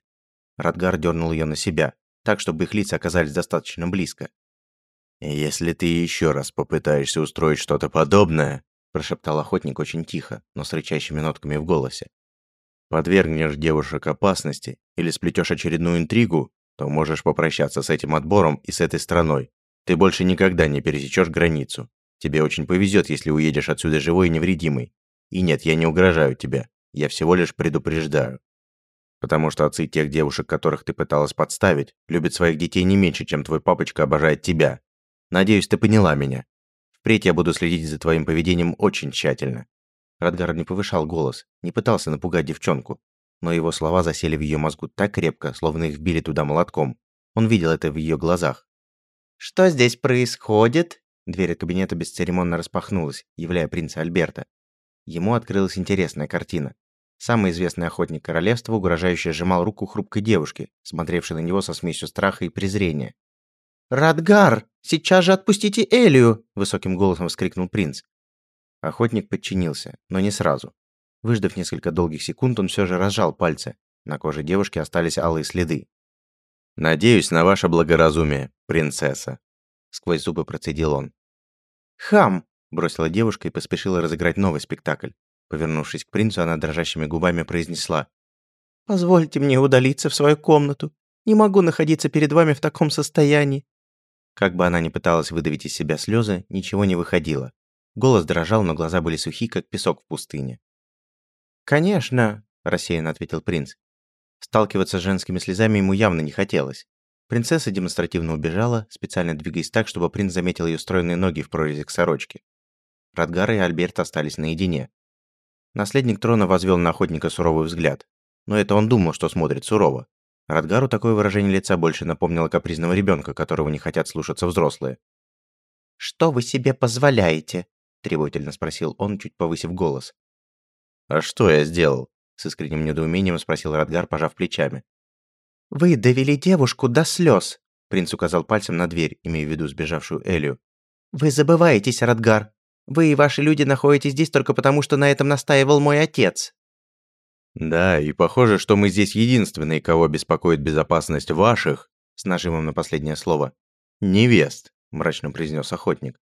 Радгар дернул ее на себя, так, чтобы их лица оказались достаточно близко. «Если ты еще раз попытаешься устроить что-то подобное», прошептал охотник очень тихо, но с рычащими нотками в голосе. «Подвергнешь девушек опасности или сплетешь очередную интригу, то можешь попрощаться с этим отбором и с этой страной. Ты больше никогда не пересечешь границу. Тебе очень повезет, если уедешь отсюда живой и невредимый. И нет, я не угрожаю тебе. Я всего лишь предупреждаю. Потому что отцы тех девушек, которых ты пыталась подставить, любят своих детей не меньше, чем твой папочка обожает тебя. Надеюсь, ты поняла меня. Впредь я буду следить за твоим поведением очень тщательно». Радгар не повышал голос, не пытался напугать девчонку, но его слова засели в ее мозгу так крепко, словно их били туда молотком. Он видел это в ее глазах. «Что здесь происходит?» Дверь кабинета бесцеремонно распахнулась, являя принца Альберта. Ему открылась интересная картина. Самый известный охотник королевства угрожающе сжимал руку хрупкой девушки, смотревшей на него со смесью страха и презрения. «Радгар, сейчас же отпустите Элию!» – высоким голосом вскрикнул принц. Охотник подчинился, но не сразу. Выждав несколько долгих секунд, он все же разжал пальцы. На коже девушки остались алые следы. «Надеюсь на ваше благоразумие, принцесса», – сквозь зубы процедил он. «Хам!» бросила девушка и поспешила разыграть новый спектакль. Повернувшись к принцу, она дрожащими губами произнесла. «Позвольте мне удалиться в свою комнату. Не могу находиться перед вами в таком состоянии». Как бы она ни пыталась выдавить из себя слезы, ничего не выходило. Голос дрожал, но глаза были сухи, как песок в пустыне. «Конечно», – рассеянно ответил принц. Сталкиваться с женскими слезами ему явно не хотелось. Принцесса демонстративно убежала, специально двигаясь так, чтобы принц заметил ее стройные ноги в прорези к сорочке. Радгар и Альберт остались наедине. Наследник трона возвел на охотника суровый взгляд. Но это он думал, что смотрит сурово. Радгару такое выражение лица больше напомнило капризного ребенка, которого не хотят слушаться взрослые. «Что вы себе позволяете?» – требовательно спросил он, чуть повысив голос. «А что я сделал?» – с искренним недоумением спросил Радгар, пожав плечами. «Вы довели девушку до слез», – принц указал пальцем на дверь, имея в виду сбежавшую Элию. «Вы забываетесь, Радгар. Вы и ваши люди находитесь здесь только потому, что на этом настаивал мой отец». «Да, и похоже, что мы здесь единственные, кого беспокоит безопасность ваших», с нажимом на последнее слово, «невест», мрачно произнес охотник.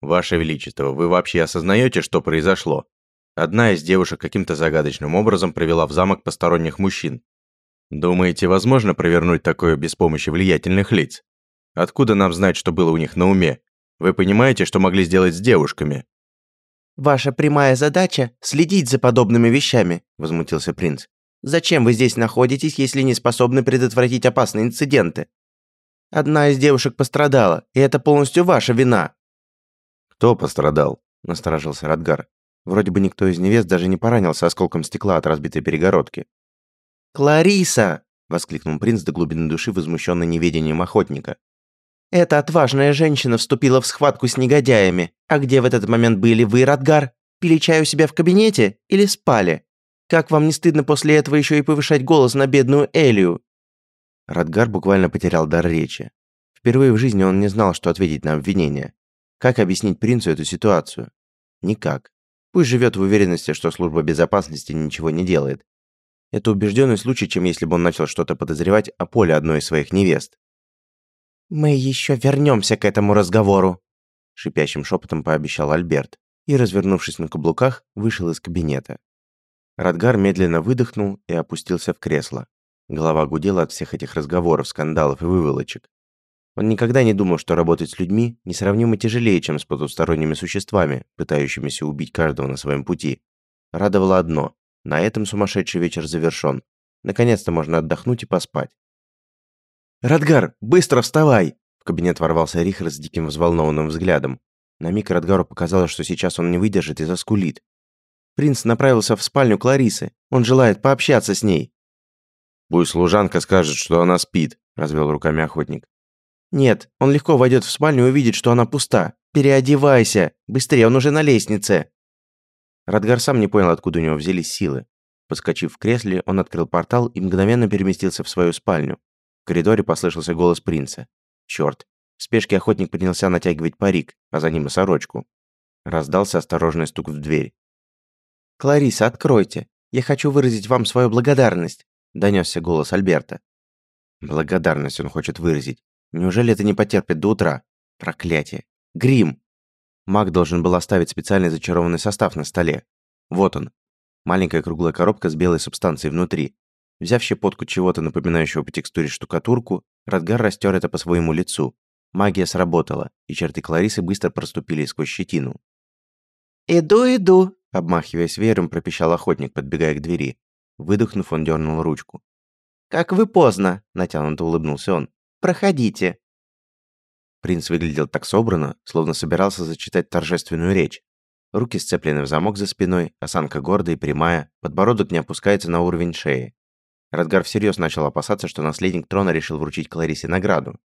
«Ваше Величество, вы вообще осознаете, что произошло? Одна из девушек каким-то загадочным образом привела в замок посторонних мужчин. Думаете, возможно провернуть такое без помощи влиятельных лиц? Откуда нам знать, что было у них на уме? Вы понимаете, что могли сделать с девушками?» «Ваша прямая задача – следить за подобными вещами», – возмутился принц. «Зачем вы здесь находитесь, если не способны предотвратить опасные инциденты? Одна из девушек пострадала, и это полностью ваша вина». «Кто пострадал?» – насторожился Радгар. Вроде бы никто из невест даже не поранился осколком стекла от разбитой перегородки. «Клариса!» – воскликнул принц до глубины души, возмущенный неведением охотника. «Эта отважная женщина вступила в схватку с негодяями. А где в этот момент были вы, Радгар? Пили чай у себя в кабинете или спали? Как вам не стыдно после этого еще и повышать голос на бедную Элию?» Радгар буквально потерял дар речи. Впервые в жизни он не знал, что ответить на обвинение. Как объяснить принцу эту ситуацию? Никак. Пусть живет в уверенности, что служба безопасности ничего не делает. Это убежденный случай, чем если бы он начал что-то подозревать о поле одной из своих невест. «Мы еще вернемся к этому разговору», – шипящим шепотом пообещал Альберт и, развернувшись на каблуках, вышел из кабинета. Радгар медленно выдохнул и опустился в кресло. Голова гудела от всех этих разговоров, скандалов и выволочек. Он никогда не думал, что работать с людьми несравнимо тяжелее, чем с потусторонними существами, пытающимися убить каждого на своем пути. Радовало одно – на этом сумасшедший вечер завершен. Наконец-то можно отдохнуть и поспать. «Радгар, быстро вставай!» В кабинет ворвался Рихар с диким взволнованным взглядом. На миг Радгару показалось, что сейчас он не выдержит и заскулит. Принц направился в спальню Кларисы. Он желает пообщаться с ней. «Пусть служанка скажет, что она спит», – развел руками охотник. «Нет, он легко войдет в спальню и увидит, что она пуста. Переодевайся! Быстрее, он уже на лестнице!» Радгар сам не понял, откуда у него взялись силы. Подскочив в кресле, он открыл портал и мгновенно переместился в свою спальню. В коридоре послышался голос принца. Черт! В спешке охотник принялся натягивать парик, а за ним и сорочку. Раздался осторожный стук в дверь. «Клариса, откройте! Я хочу выразить вам свою благодарность!» донесся голос Альберта. Благодарность он хочет выразить. Неужели это не потерпит до утра? Проклятие. Грим. Маг должен был оставить специальный зачарованный состав на столе. Вот он. Маленькая круглая коробка с белой субстанцией внутри. Взяв щепотку чего-то напоминающего по текстуре штукатурку, Радгар растер это по своему лицу. Магия сработала, и черты Кларисы быстро проступили сквозь щетину. «Иду, иду», — обмахиваясь веером, пропищал охотник, подбегая к двери. Выдохнув, он дернул ручку. «Как вы поздно!» – натянуто улыбнулся он. «Проходите!» Принц выглядел так собрано, словно собирался зачитать торжественную речь. Руки сцеплены в замок за спиной, осанка гордая и прямая, подбородок не опускается на уровень шеи. Радгар всерьез начал опасаться, что наследник трона решил вручить Кларисе награду.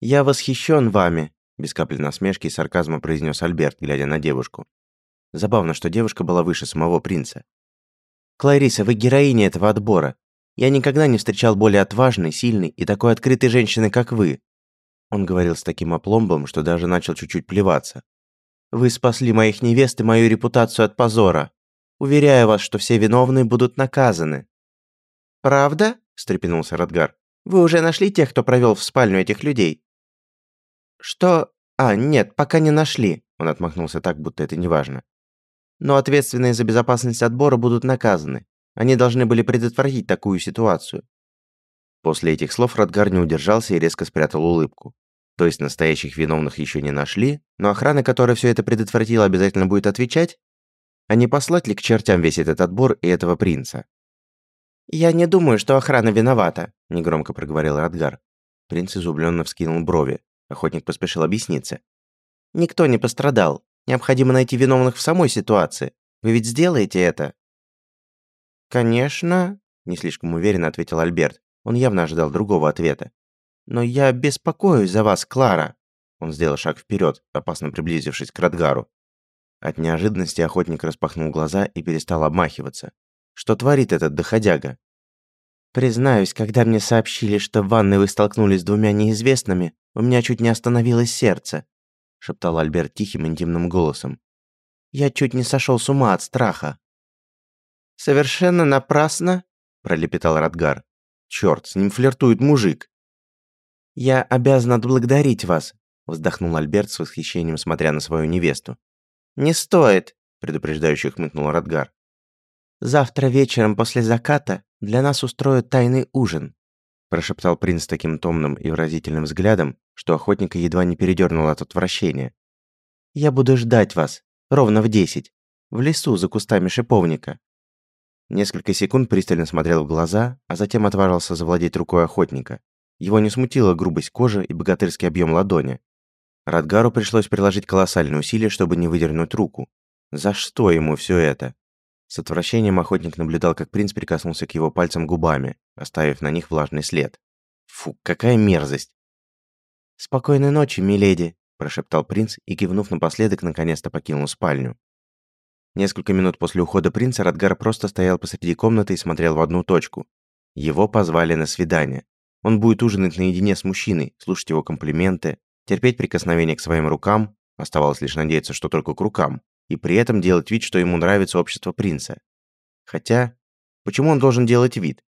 «Я восхищен вами», – без капли насмешки и сарказма произнес Альберт, глядя на девушку. Забавно, что девушка была выше самого принца. Клариса, вы героиня этого отбора. Я никогда не встречал более отважной, сильной и такой открытой женщины, как вы». Он говорил с таким опломбом, что даже начал чуть-чуть плеваться. «Вы спасли моих невест и мою репутацию от позора. Уверяю вас, что все виновные будут наказаны». «Правда?» – встрепенулся Радгар. «Вы уже нашли тех, кто провел в спальню этих людей?» «Что? А, нет, пока не нашли», – Он отмахнулся так, будто это не важно. «Но ответственные за безопасность отбора будут наказаны. Они должны были предотвратить такую ситуацию». После этих слов Радгар не удержался и резко спрятал улыбку. То есть настоящих виновных еще не нашли, но охрана, которая все это предотвратила, обязательно будет отвечать? А не послать ли к чертям весь этот отбор и этого принца? «Я не думаю, что охрана виновата», – негромко проговорил Радгар. Принц изумленно вскинул брови. Охотник поспешил объясниться. «Никто не пострадал. Необходимо найти виновных в самой ситуации. Вы ведь сделаете это?» «Конечно», – не слишком уверенно ответил Альберт. Он явно ожидал другого ответа. «Но я беспокоюсь за вас, Клара». Он сделал шаг вперед, опасно приблизившись к Радгару. От неожиданности охотник распахнул глаза и перестал обмахиваться. Что творит этот доходяга? Признаюсь, когда мне сообщили, что в ванной вы столкнулись с двумя неизвестными, у меня чуть не остановилось сердце, шептал Альберт тихим интимным голосом. Я чуть не сошел с ума от страха. Совершенно напрасно, пролепетал Радгар. Черт, с ним флиртует мужик. Я обязан отблагодарить вас, вздохнул Альберт с восхищением, смотря на свою невесту. Не стоит, предупреждающе хмыкнул Радгар. Завтра вечером после заката для нас устроят тайный ужин», прошептал принц таким томным и выразительным взглядом, что охотника едва не передернуло от отвращения. «Я буду ждать вас, ровно в десять, в лесу за кустами шиповника». Несколько секунд пристально смотрел в глаза, а затем отважился завладеть рукой охотника. Его не смутила грубость кожи и богатырский объем ладони. Радгару пришлось приложить колоссальные усилия, чтобы не выдернуть руку. За что ему все это? С отвращением охотник наблюдал, как принц прикоснулся к его пальцам губами, оставив на них влажный след. Фу, какая мерзость! «Спокойной ночи, миледи», – прошептал принц и, кивнув напоследок, наконец-то покинул спальню. Несколько минут после ухода принца Радгар просто стоял посреди комнаты и смотрел в одну точку. Его позвали на свидание. Он будет ужинать наедине с мужчиной, слушать его комплименты, терпеть прикосновения к своим рукам, оставалось лишь надеяться, что только к рукам, и при этом делать вид, что ему нравится общество принца. Хотя, почему он должен делать вид?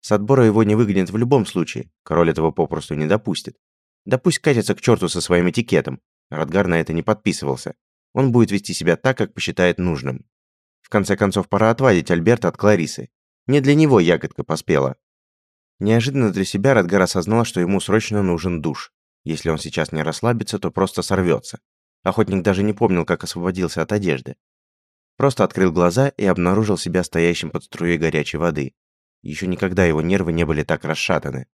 С отбора его не выгонят в любом случае, король этого попросту не допустит. Да пусть катится к черту со своим этикетом. Радгар на это не подписывался. Он будет вести себя так, как посчитает нужным. В конце концов, пора отвадить Альберта от Кларисы. Не для него ягодка поспела. Неожиданно для себя Радгар осознал, что ему срочно нужен душ. Если он сейчас не расслабится, то просто сорвется. Охотник даже не помнил, как освободился от одежды. Просто открыл глаза и обнаружил себя стоящим под струей горячей воды. Еще никогда его нервы не были так расшатаны.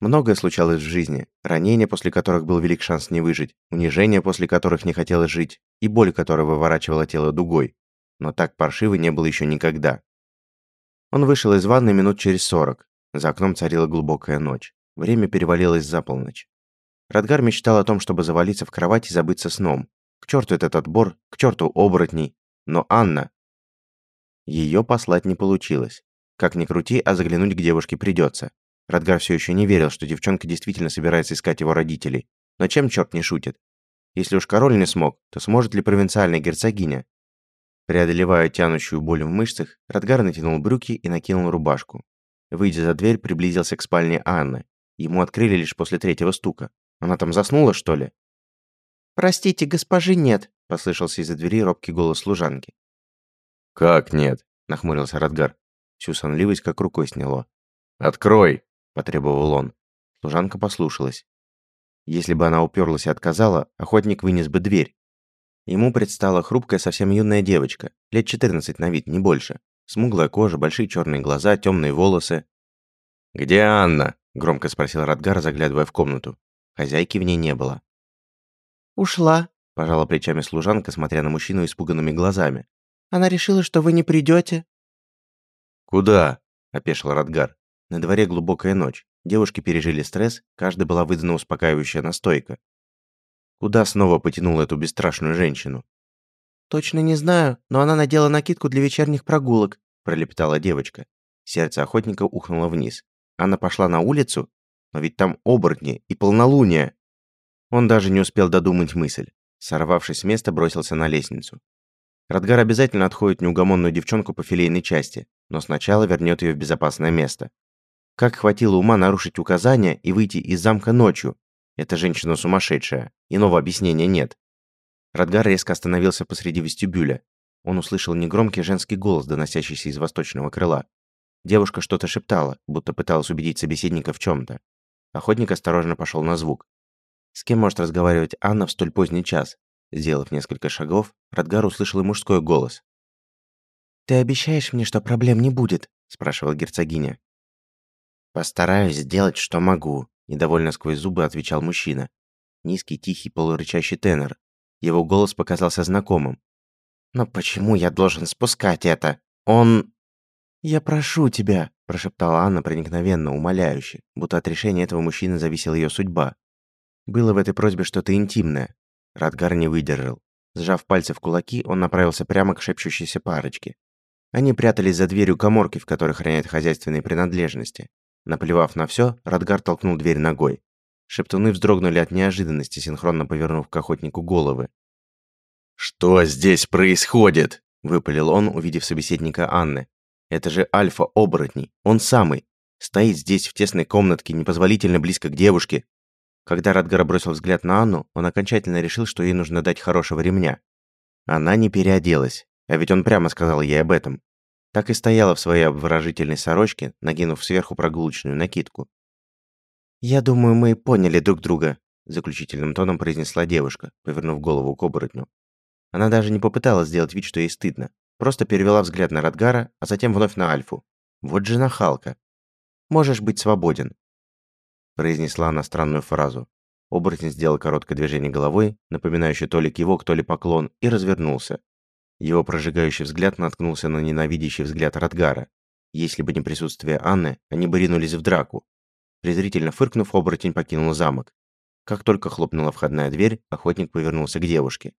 Многое случалось в жизни, ранения, после которых был велик шанс не выжить, унижения, после которых не хотелось жить, и боль, которая выворачивала тело дугой. Но так паршивый не был еще никогда. Он вышел из ванны минут через сорок. За окном царила глубокая ночь. Время перевалилось за полночь. Радгар мечтал о том, чтобы завалиться в кровать и забыться сном. К черту этот отбор, к черту оборотней. Но Анна... Ее послать не получилось. Как ни крути, а заглянуть к девушке придется. Радгар все еще не верил, что девчонка действительно собирается искать его родителей. Но чем черт не шутит? Если уж король не смог, то сможет ли провинциальная герцогиня? Преодолевая тянущую боль в мышцах, Радгар натянул брюки и накинул рубашку. Выйдя за дверь, приблизился к спальне Анны. Ему открыли лишь после третьего стука. Она там заснула, что ли?» «Простите, госпожи нет», — послышался из-за двери робкий голос служанки. «Как нет?» — нахмурился Радгар. Всю сонливость как рукой сняло. «Открой!» — потребовал он. Служанка послушалась. Если бы она уперлась и отказала, охотник вынес бы дверь. Ему предстала хрупкая, совсем юная девочка, лет 14 на вид, не больше. Смуглая кожа, большие черные глаза, темные волосы. «Где Анна?» – громко спросил Радгар, заглядывая в комнату. Хозяйки в ней не было. «Ушла», – пожала плечами служанка, смотря на мужчину испуганными глазами. «Она решила, что вы не придете. «Куда?» – опешил Радгар. На дворе глубокая ночь. Девушки пережили стресс, каждой была выдана успокаивающая настойка. Куда снова потянул эту бесстрашную женщину? «Точно не знаю, но она надела накидку для вечерних прогулок», – пролепетала девочка. Сердце охотника ухнуло вниз. Она пошла на улицу? Но ведь там оборотни и полнолуние. Он даже не успел додумать мысль. Сорвавшись с места, бросился на лестницу. Радгар обязательно отходит неугомонную девчонку по филейной части, но сначала вернет ее в безопасное место. Как хватило ума нарушить указания и выйти из замка ночью? Эта женщина сумасшедшая, иного объяснения нет. Радгар резко остановился посреди вестибюля. Он услышал негромкий женский голос, доносящийся из восточного крыла. Девушка что-то шептала, будто пыталась убедить собеседника в чем то Охотник осторожно пошел на звук. С кем может разговаривать Анна в столь поздний час? Сделав несколько шагов, Радгар услышал и мужской голос. «Ты обещаешь мне, что проблем не будет?» – спрашивала герцогиня. «Постараюсь сделать, что могу», – недовольно сквозь зубы отвечал мужчина. Низкий, тихий, полурычащий тенор. Его голос показался знакомым. «Но почему я должен спускать это? Он...» «Я прошу тебя», – прошептала Анна проникновенно, умоляюще, будто от решения этого мужчины зависела ее судьба. Было в этой просьбе что-то интимное. Радгар не выдержал. Сжав пальцы в кулаки, он направился прямо к шепчущейся парочке. Они прятались за дверью коморки, в которой хранят хозяйственные принадлежности. Наплевав на все, Радгар толкнул дверь ногой. Шептуны вздрогнули от неожиданности, синхронно повернув к охотнику головы. «Что здесь происходит?» – выпалил он, увидев собеседника Анны. «Это же Альфа-оборотний, он самый. Стоит здесь в тесной комнатке, непозволительно близко к девушке». Когда Радгар бросил взгляд на Анну, он окончательно решил, что ей нужно дать хорошего ремня. Она не переоделась, а ведь он прямо сказал ей об этом. Так и стояла в своей обворожительной сорочке, накинув сверху прогулочную накидку. «Я думаю, мы поняли друг друга», – заключительным тоном произнесла девушка, повернув голову к оборотню. Она даже не попыталась сделать вид, что ей стыдно. Просто перевела взгляд на Радгара, а затем вновь на Альфу. Вот же нахалка. «Можешь быть свободен», – произнесла она странную фразу. Оборотень сделал короткое движение головой, напоминающее то ли кивок, то ли поклон, и развернулся. Его прожигающий взгляд наткнулся на ненавидящий взгляд Радгара. Если бы не присутствие Анны, они бы ринулись в драку. Презрительно фыркнув, оборотень покинул замок. Как только хлопнула входная дверь, охотник повернулся к девушке.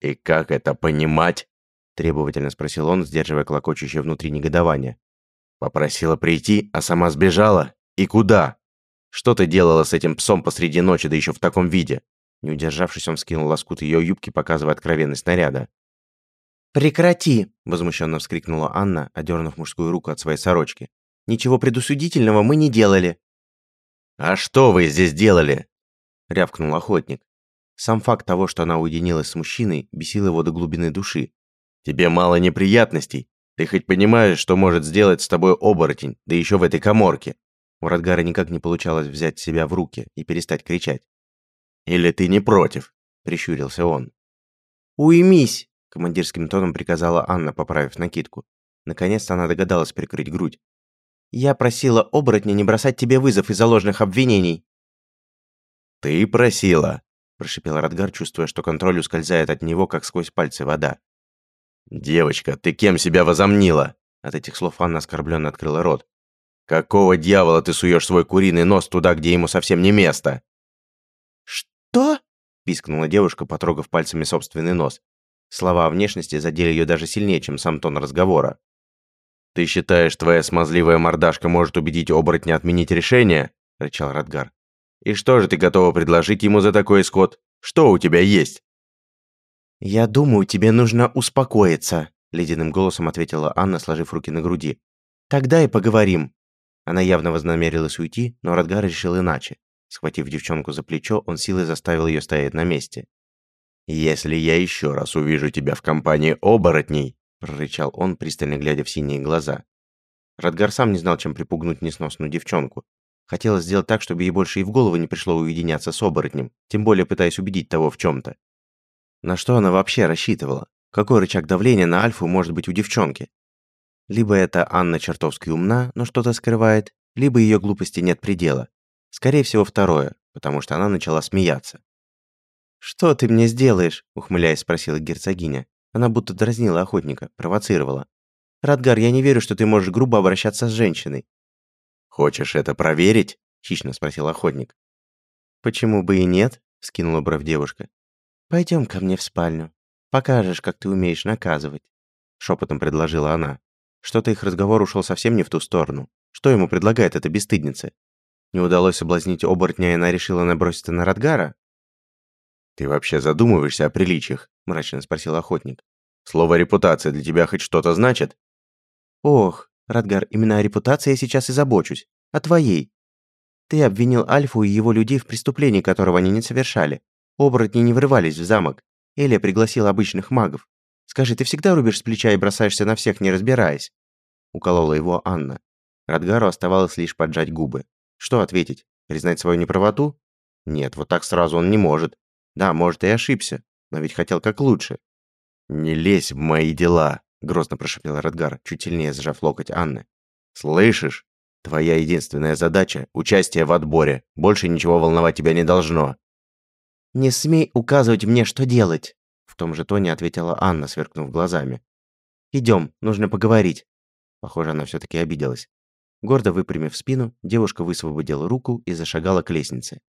«И как это понимать?» – требовательно спросил он, сдерживая клокочущее внутри негодование. «Попросила прийти, а сама сбежала? И куда? Что ты делала с этим псом посреди ночи, да еще в таком виде?» Не удержавшись, он скинул лоскут ее юбки, показывая откровенность снаряда. «Прекрати!» – возмущенно вскрикнула Анна, одернув мужскую руку от своей сорочки. «Ничего предусудительного мы не делали». «А что вы здесь делали?» – рявкнул охотник. Сам факт того, что она уединилась с мужчиной, бесил его до глубины души. «Тебе мало неприятностей? Ты хоть понимаешь, что может сделать с тобой оборотень, да еще в этой коморке?» У Радгара никак не получалось взять себя в руки и перестать кричать. «Или ты не против?» – прищурился он. «Уймись!» Командирским тоном приказала Анна, поправив накидку. Наконец-то она догадалась прикрыть грудь. «Я просила оборотня не бросать тебе вызов из-за ложных обвинений». «Ты просила», – прошипел Радгар, чувствуя, что контроль ускользает от него, как сквозь пальцы вода. «Девочка, ты кем себя возомнила?» От этих слов Анна оскорбленно открыла рот. «Какого дьявола ты суешь свой куриный нос туда, где ему совсем не место?» «Что?» – пискнула девушка, потрогав пальцами собственный нос. Слова о внешности задели ее даже сильнее, чем сам тон разговора. «Ты считаешь, твоя смазливая мордашка может убедить оборотня отменить решение?» – рычал Радгар. «И что же ты готова предложить ему за такой исход? Что у тебя есть?» «Я думаю, тебе нужно успокоиться», – ледяным голосом ответила Анна, сложив руки на груди. «Тогда и поговорим». Она явно вознамерилась уйти, но Радгар решил иначе. Схватив девчонку за плечо, он силой заставил ее стоять на месте. «Если я еще раз увижу тебя в компании оборотней», прорычал он, пристально глядя в синие глаза. Радгар сам не знал, чем припугнуть несносную девчонку. Хотелось сделать так, чтобы ей больше и в голову не пришло уединяться с оборотнем, тем более пытаясь убедить того в чем-то. На что она вообще рассчитывала? Какой рычаг давления на Альфу может быть у девчонки? Либо это Анна чертовски умна, но что-то скрывает, либо ее глупости нет предела. Скорее всего, второе, потому что она начала смеяться. «Что ты мне сделаешь?» – ухмыляясь, спросила герцогиня. Она будто дразнила охотника, провоцировала. «Радгар, я не верю, что ты можешь грубо обращаться с женщиной». «Хочешь это проверить?» – хищно спросил охотник. «Почему бы и нет?» – скинула бровь девушка. «Пойдем ко мне в спальню. Покажешь, как ты умеешь наказывать», – шепотом предложила она. Что-то их разговор ушел совсем не в ту сторону. Что ему предлагает эта бесстыдница? Не удалось соблазнить оборотня, и она решила наброситься на Радгара? «Ты вообще задумываешься о приличиях?» – мрачно спросил охотник. «Слово «репутация» для тебя хоть что-то значит?» «Ох, Радгар, именно о репутации я сейчас и забочусь. О твоей. Ты обвинил Альфу и его людей в преступлении, которого они не совершали. Оборотни не врывались в замок. Элия пригласила обычных магов. Скажи, ты всегда рубишь с плеча и бросаешься на всех, не разбираясь?» Уколола его Анна. Радгару оставалось лишь поджать губы. Что ответить? Признать свою неправоту? Нет, вот так сразу он не может. Да, может, и ошибся, но ведь хотел как лучше. «Не лезь в мои дела», — грозно прошипел Радгар, чуть сильнее сжав локоть Анны. «Слышишь? Твоя единственная задача — участие в отборе. Больше ничего волновать тебя не должно». «Не смей указывать мне, что делать», — в том же тоне ответила Анна, сверкнув глазами. «Идем, нужно поговорить». Похоже, она все-таки обиделась. Гордо выпрямив спину, девушка высвободила руку и зашагала к лестнице.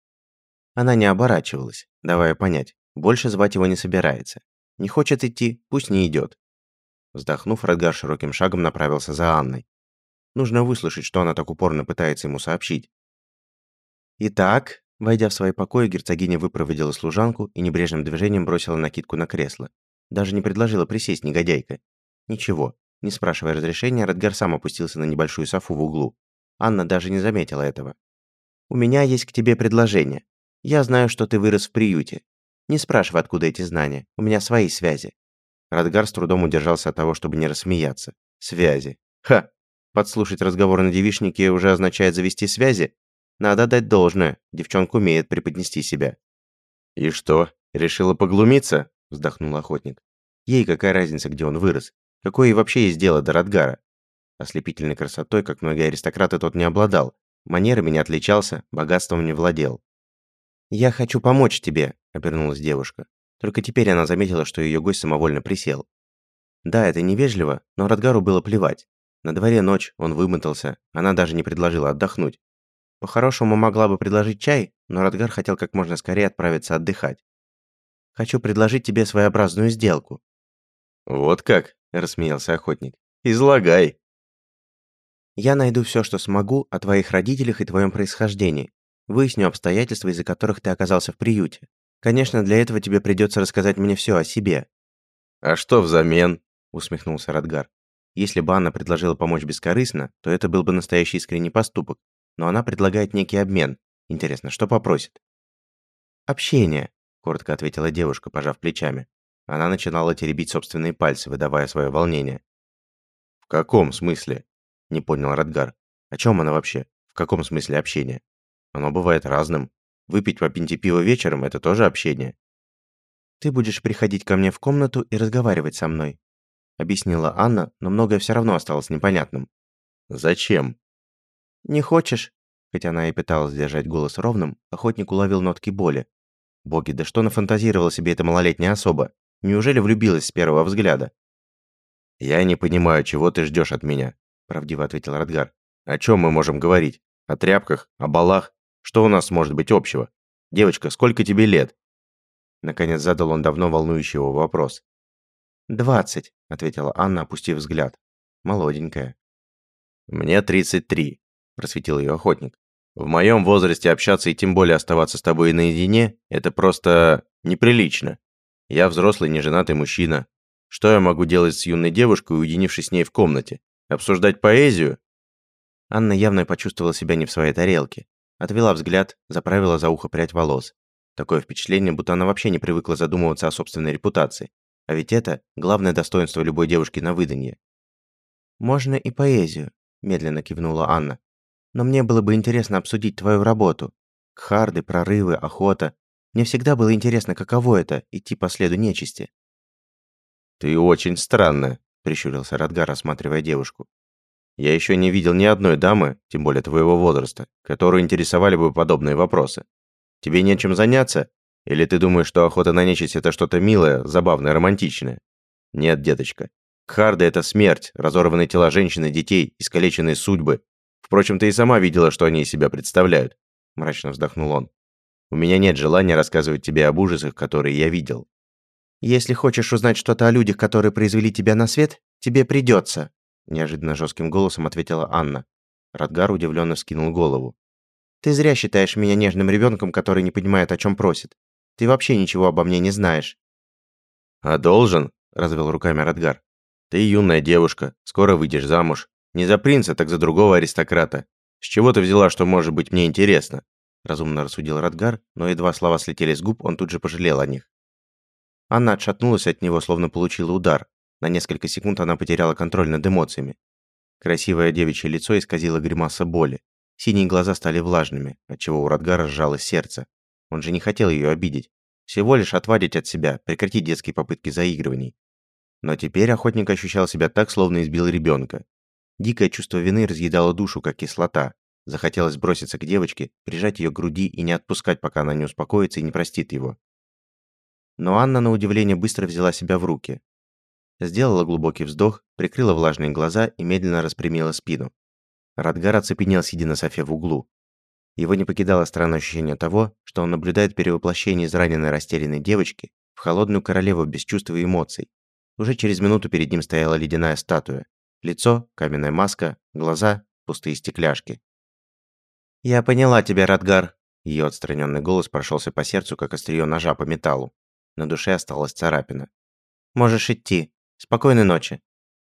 Она не оборачивалась, давая понять, больше звать его не собирается. Не хочет идти, пусть не идет. Вздохнув, Радгар широким шагом направился за Анной. Нужно выслушать, что она так упорно пытается ему сообщить. Итак, войдя в свой покой, герцогиня выпроводила служанку и небрежным движением бросила накидку на кресло. Даже не предложила присесть, негодяйка. Ничего, не спрашивая разрешения, Радгар сам опустился на небольшую софу в углу. Анна даже не заметила этого. «У меня есть к тебе предложение. Я знаю, что ты вырос в приюте. Не спрашивай, откуда эти знания. У меня свои связи». Радгар с трудом удержался от того, чтобы не рассмеяться. «Связи. Ха! Подслушать разговор на девичнике уже означает завести связи? Надо дать должное, девчонка умеет преподнести себя. «И что, решила поглумиться?» – вздохнул охотник. Ей какая разница, где он вырос? Какое и вообще есть дело до Радгара? Ослепительной красотой, как многие аристократы, тот не обладал. Манерами не отличался, богатством не владел. «Я хочу помочь тебе», – обернулась девушка. Только теперь она заметила, что ее гость самовольно присел. Да, это невежливо, но Радгару было плевать. На дворе ночь, он вымотался, она даже не предложила отдохнуть. По-хорошему могла бы предложить чай, но Радгар хотел как можно скорее отправиться отдыхать. «Хочу предложить тебе своеобразную сделку». «Вот как?» – рассмеялся охотник. «Излагай». «Я найду все, что смогу о твоих родителях и твоем происхождении. Выясню обстоятельства, из-за которых ты оказался в приюте. Конечно, для этого тебе придется рассказать мне все о себе». «А что взамен?» – усмехнулся Радгар. Если бы Анна предложила помочь бескорыстно, то это был бы настоящий искренний поступок. Но она предлагает некий обмен. Интересно, что попросит? «Общение», – коротко ответила девушка, пожав плечами. Она начинала теребить собственные пальцы, выдавая свое волнение. «В каком смысле?» – не понял Радгар. «О чем она вообще? В каком смысле общения? Оно бывает разным. Выпить по пинте пива вечером – это тоже общение. Ты будешь приходить ко мне в комнату и разговаривать со мной объяснила Анна, но многое все равно осталось непонятным. Зачем? Не хочешь? Хотя она и пыталась держать голос ровным, охотник уловил нотки боли. Боги, да что нафантазировала себе эта малолетняя особа? Неужели влюбилась с первого взгляда? Я не понимаю, чего ты ждешь от меня, правдиво ответил Радгар. О чем мы можем говорить? О тряпках, о балах? Что у нас может быть общего? Девочка, сколько тебе лет? Наконец задал он давно волнующий его вопрос. «Двадцать», — ответила Анна, опустив взгляд. «Молоденькая». «Мне тридцать три», — просветил ее охотник. «В моем возрасте общаться и тем более оставаться с тобой наедине — это просто неприлично. Я взрослый, неженатый мужчина. Что я могу делать с юной девушкой, уединившись с ней в комнате? Обсуждать поэзию?» Анна явно почувствовала себя не в своей тарелке. Отвела взгляд, заправила за ухо прядь волос. Такое впечатление, будто она вообще не привыкла задумываться о собственной репутации. А ведь это главное достоинство любой девушки на выданье. «Можно и поэзию», – медленно кивнула Анна. «Но мне было бы интересно обсудить твою работу. Кхарды, прорывы, охота. Мне всегда было интересно, каково это – идти по следу нечисти». «Ты очень странная», – прищурился Радгар, рассматривая девушку. «Я еще не видел ни одной дамы, тем более твоего возраста, которую интересовали бы подобные вопросы. Тебе нечем заняться? Или ты думаешь, что охота на нечисть – это что-то милое, забавное, романтичное? Нет, деточка. Кхарды – это смерть, разорванные тела женщин и детей, искалеченные судьбы. Впрочем, ты и сама видела, что они из себя представляют. Мрачно вздохнул он. У меня нет желания рассказывать тебе об ужасах, которые я видел. Если хочешь узнать что-то о людях, которые произвели тебя на свет, тебе придется, неожиданно жестким голосом ответила Анна. Радгар удивленно вскинул голову. Ты зря считаешь меня нежным ребенком, который не понимает, о чем просит. Ты вообще ничего обо мне не знаешь». «А должен?» – развел руками Радгар. «Ты юная девушка, скоро выйдешь замуж. Не за принца, так за другого аристократа. С чего ты взяла, что может быть мне интересно?» Разумно рассудил Радгар, но едва слова слетели с губ, он тут же пожалел о них. Анна отшатнулась от него, словно получила удар. На несколько секунд она потеряла контроль над эмоциями. Красивое девичье лицо исказило гримаса боли. Синие глаза стали влажными, отчего у Радгара сжалось сердце. Он же не хотел ее обидеть. Всего лишь отвадить от себя, прекратить детские попытки заигрываний. Но теперь охотник ощущал себя так, словно избил ребенка. Дикое чувство вины разъедало душу, как кислота. Захотелось броситься к девочке, прижать ее к груди и не отпускать, пока она не успокоится и не простит его. Но Анна, на удивление, быстро взяла себя в руки. Сделала глубокий вздох, прикрыла влажные глаза и медленно распрямила спину. Радгар оцепенел, сидя на софе в углу. Его не покидало странное ощущение того, что он наблюдает перевоплощение израненной растерянной девочки в холодную королеву без чувств и эмоций. Уже через минуту перед ним стояла ледяная статуя. Лицо, каменная маска, глаза, пустые стекляшки. «Я поняла тебя, Радгар!» Ее отстраненный голос прошелся по сердцу, как острие ножа по металлу. На душе осталась царапина. «Можешь идти. Спокойной ночи!»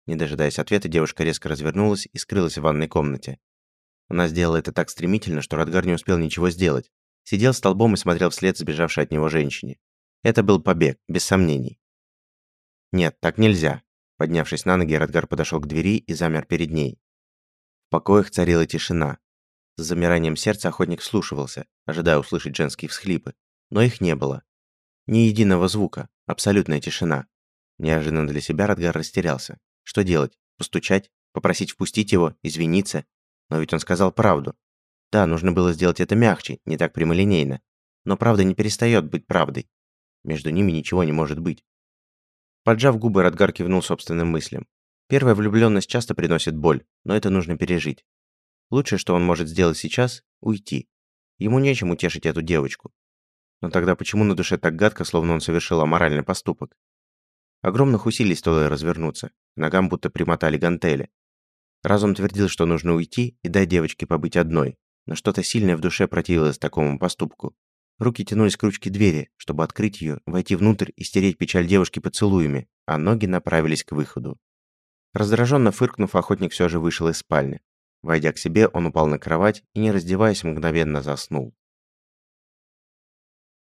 Не дожидаясь ответа, девушка резко развернулась и скрылась в ванной комнате. Она сделала это так стремительно, что Радгар не успел ничего сделать. Сидел столбом и смотрел вслед сбежавшей от него женщине. Это был побег, без сомнений. Нет, так нельзя. Поднявшись на ноги, Радгар подошел к двери и замер перед ней. В покоях царила тишина. С замиранием сердца охотник слушался, ожидая услышать женские всхлипы, но их не было. Ни единого звука, абсолютная тишина. Неожиданно для себя Радгар растерялся. Что делать? Постучать? Попросить впустить его? Извиниться? Но ведь он сказал правду. Да, нужно было сделать это мягче, не так прямолинейно. Но правда не перестает быть правдой. Между ними ничего не может быть. Поджав губы, Радгар кивнул собственным мыслям. Первая влюбленность часто приносит боль, но это нужно пережить. Лучшее, что он может сделать сейчас – уйти. Ему нечем утешить эту девочку. Но тогда почему на душе так гадко, словно он совершил аморальный поступок? Огромных усилий стоило развернуться, ногам будто примотали гантели. Разум твердил, что нужно уйти и дать девочке побыть одной, но что-то сильное в душе противилось такому поступку. Руки тянулись к ручке двери, чтобы открыть ее, войти внутрь и стереть печаль девушки поцелуями, а ноги направились к выходу. Раздраженно фыркнув, охотник все же вышел из спальни. Войдя к себе, он упал на кровать и, не раздеваясь, мгновенно заснул.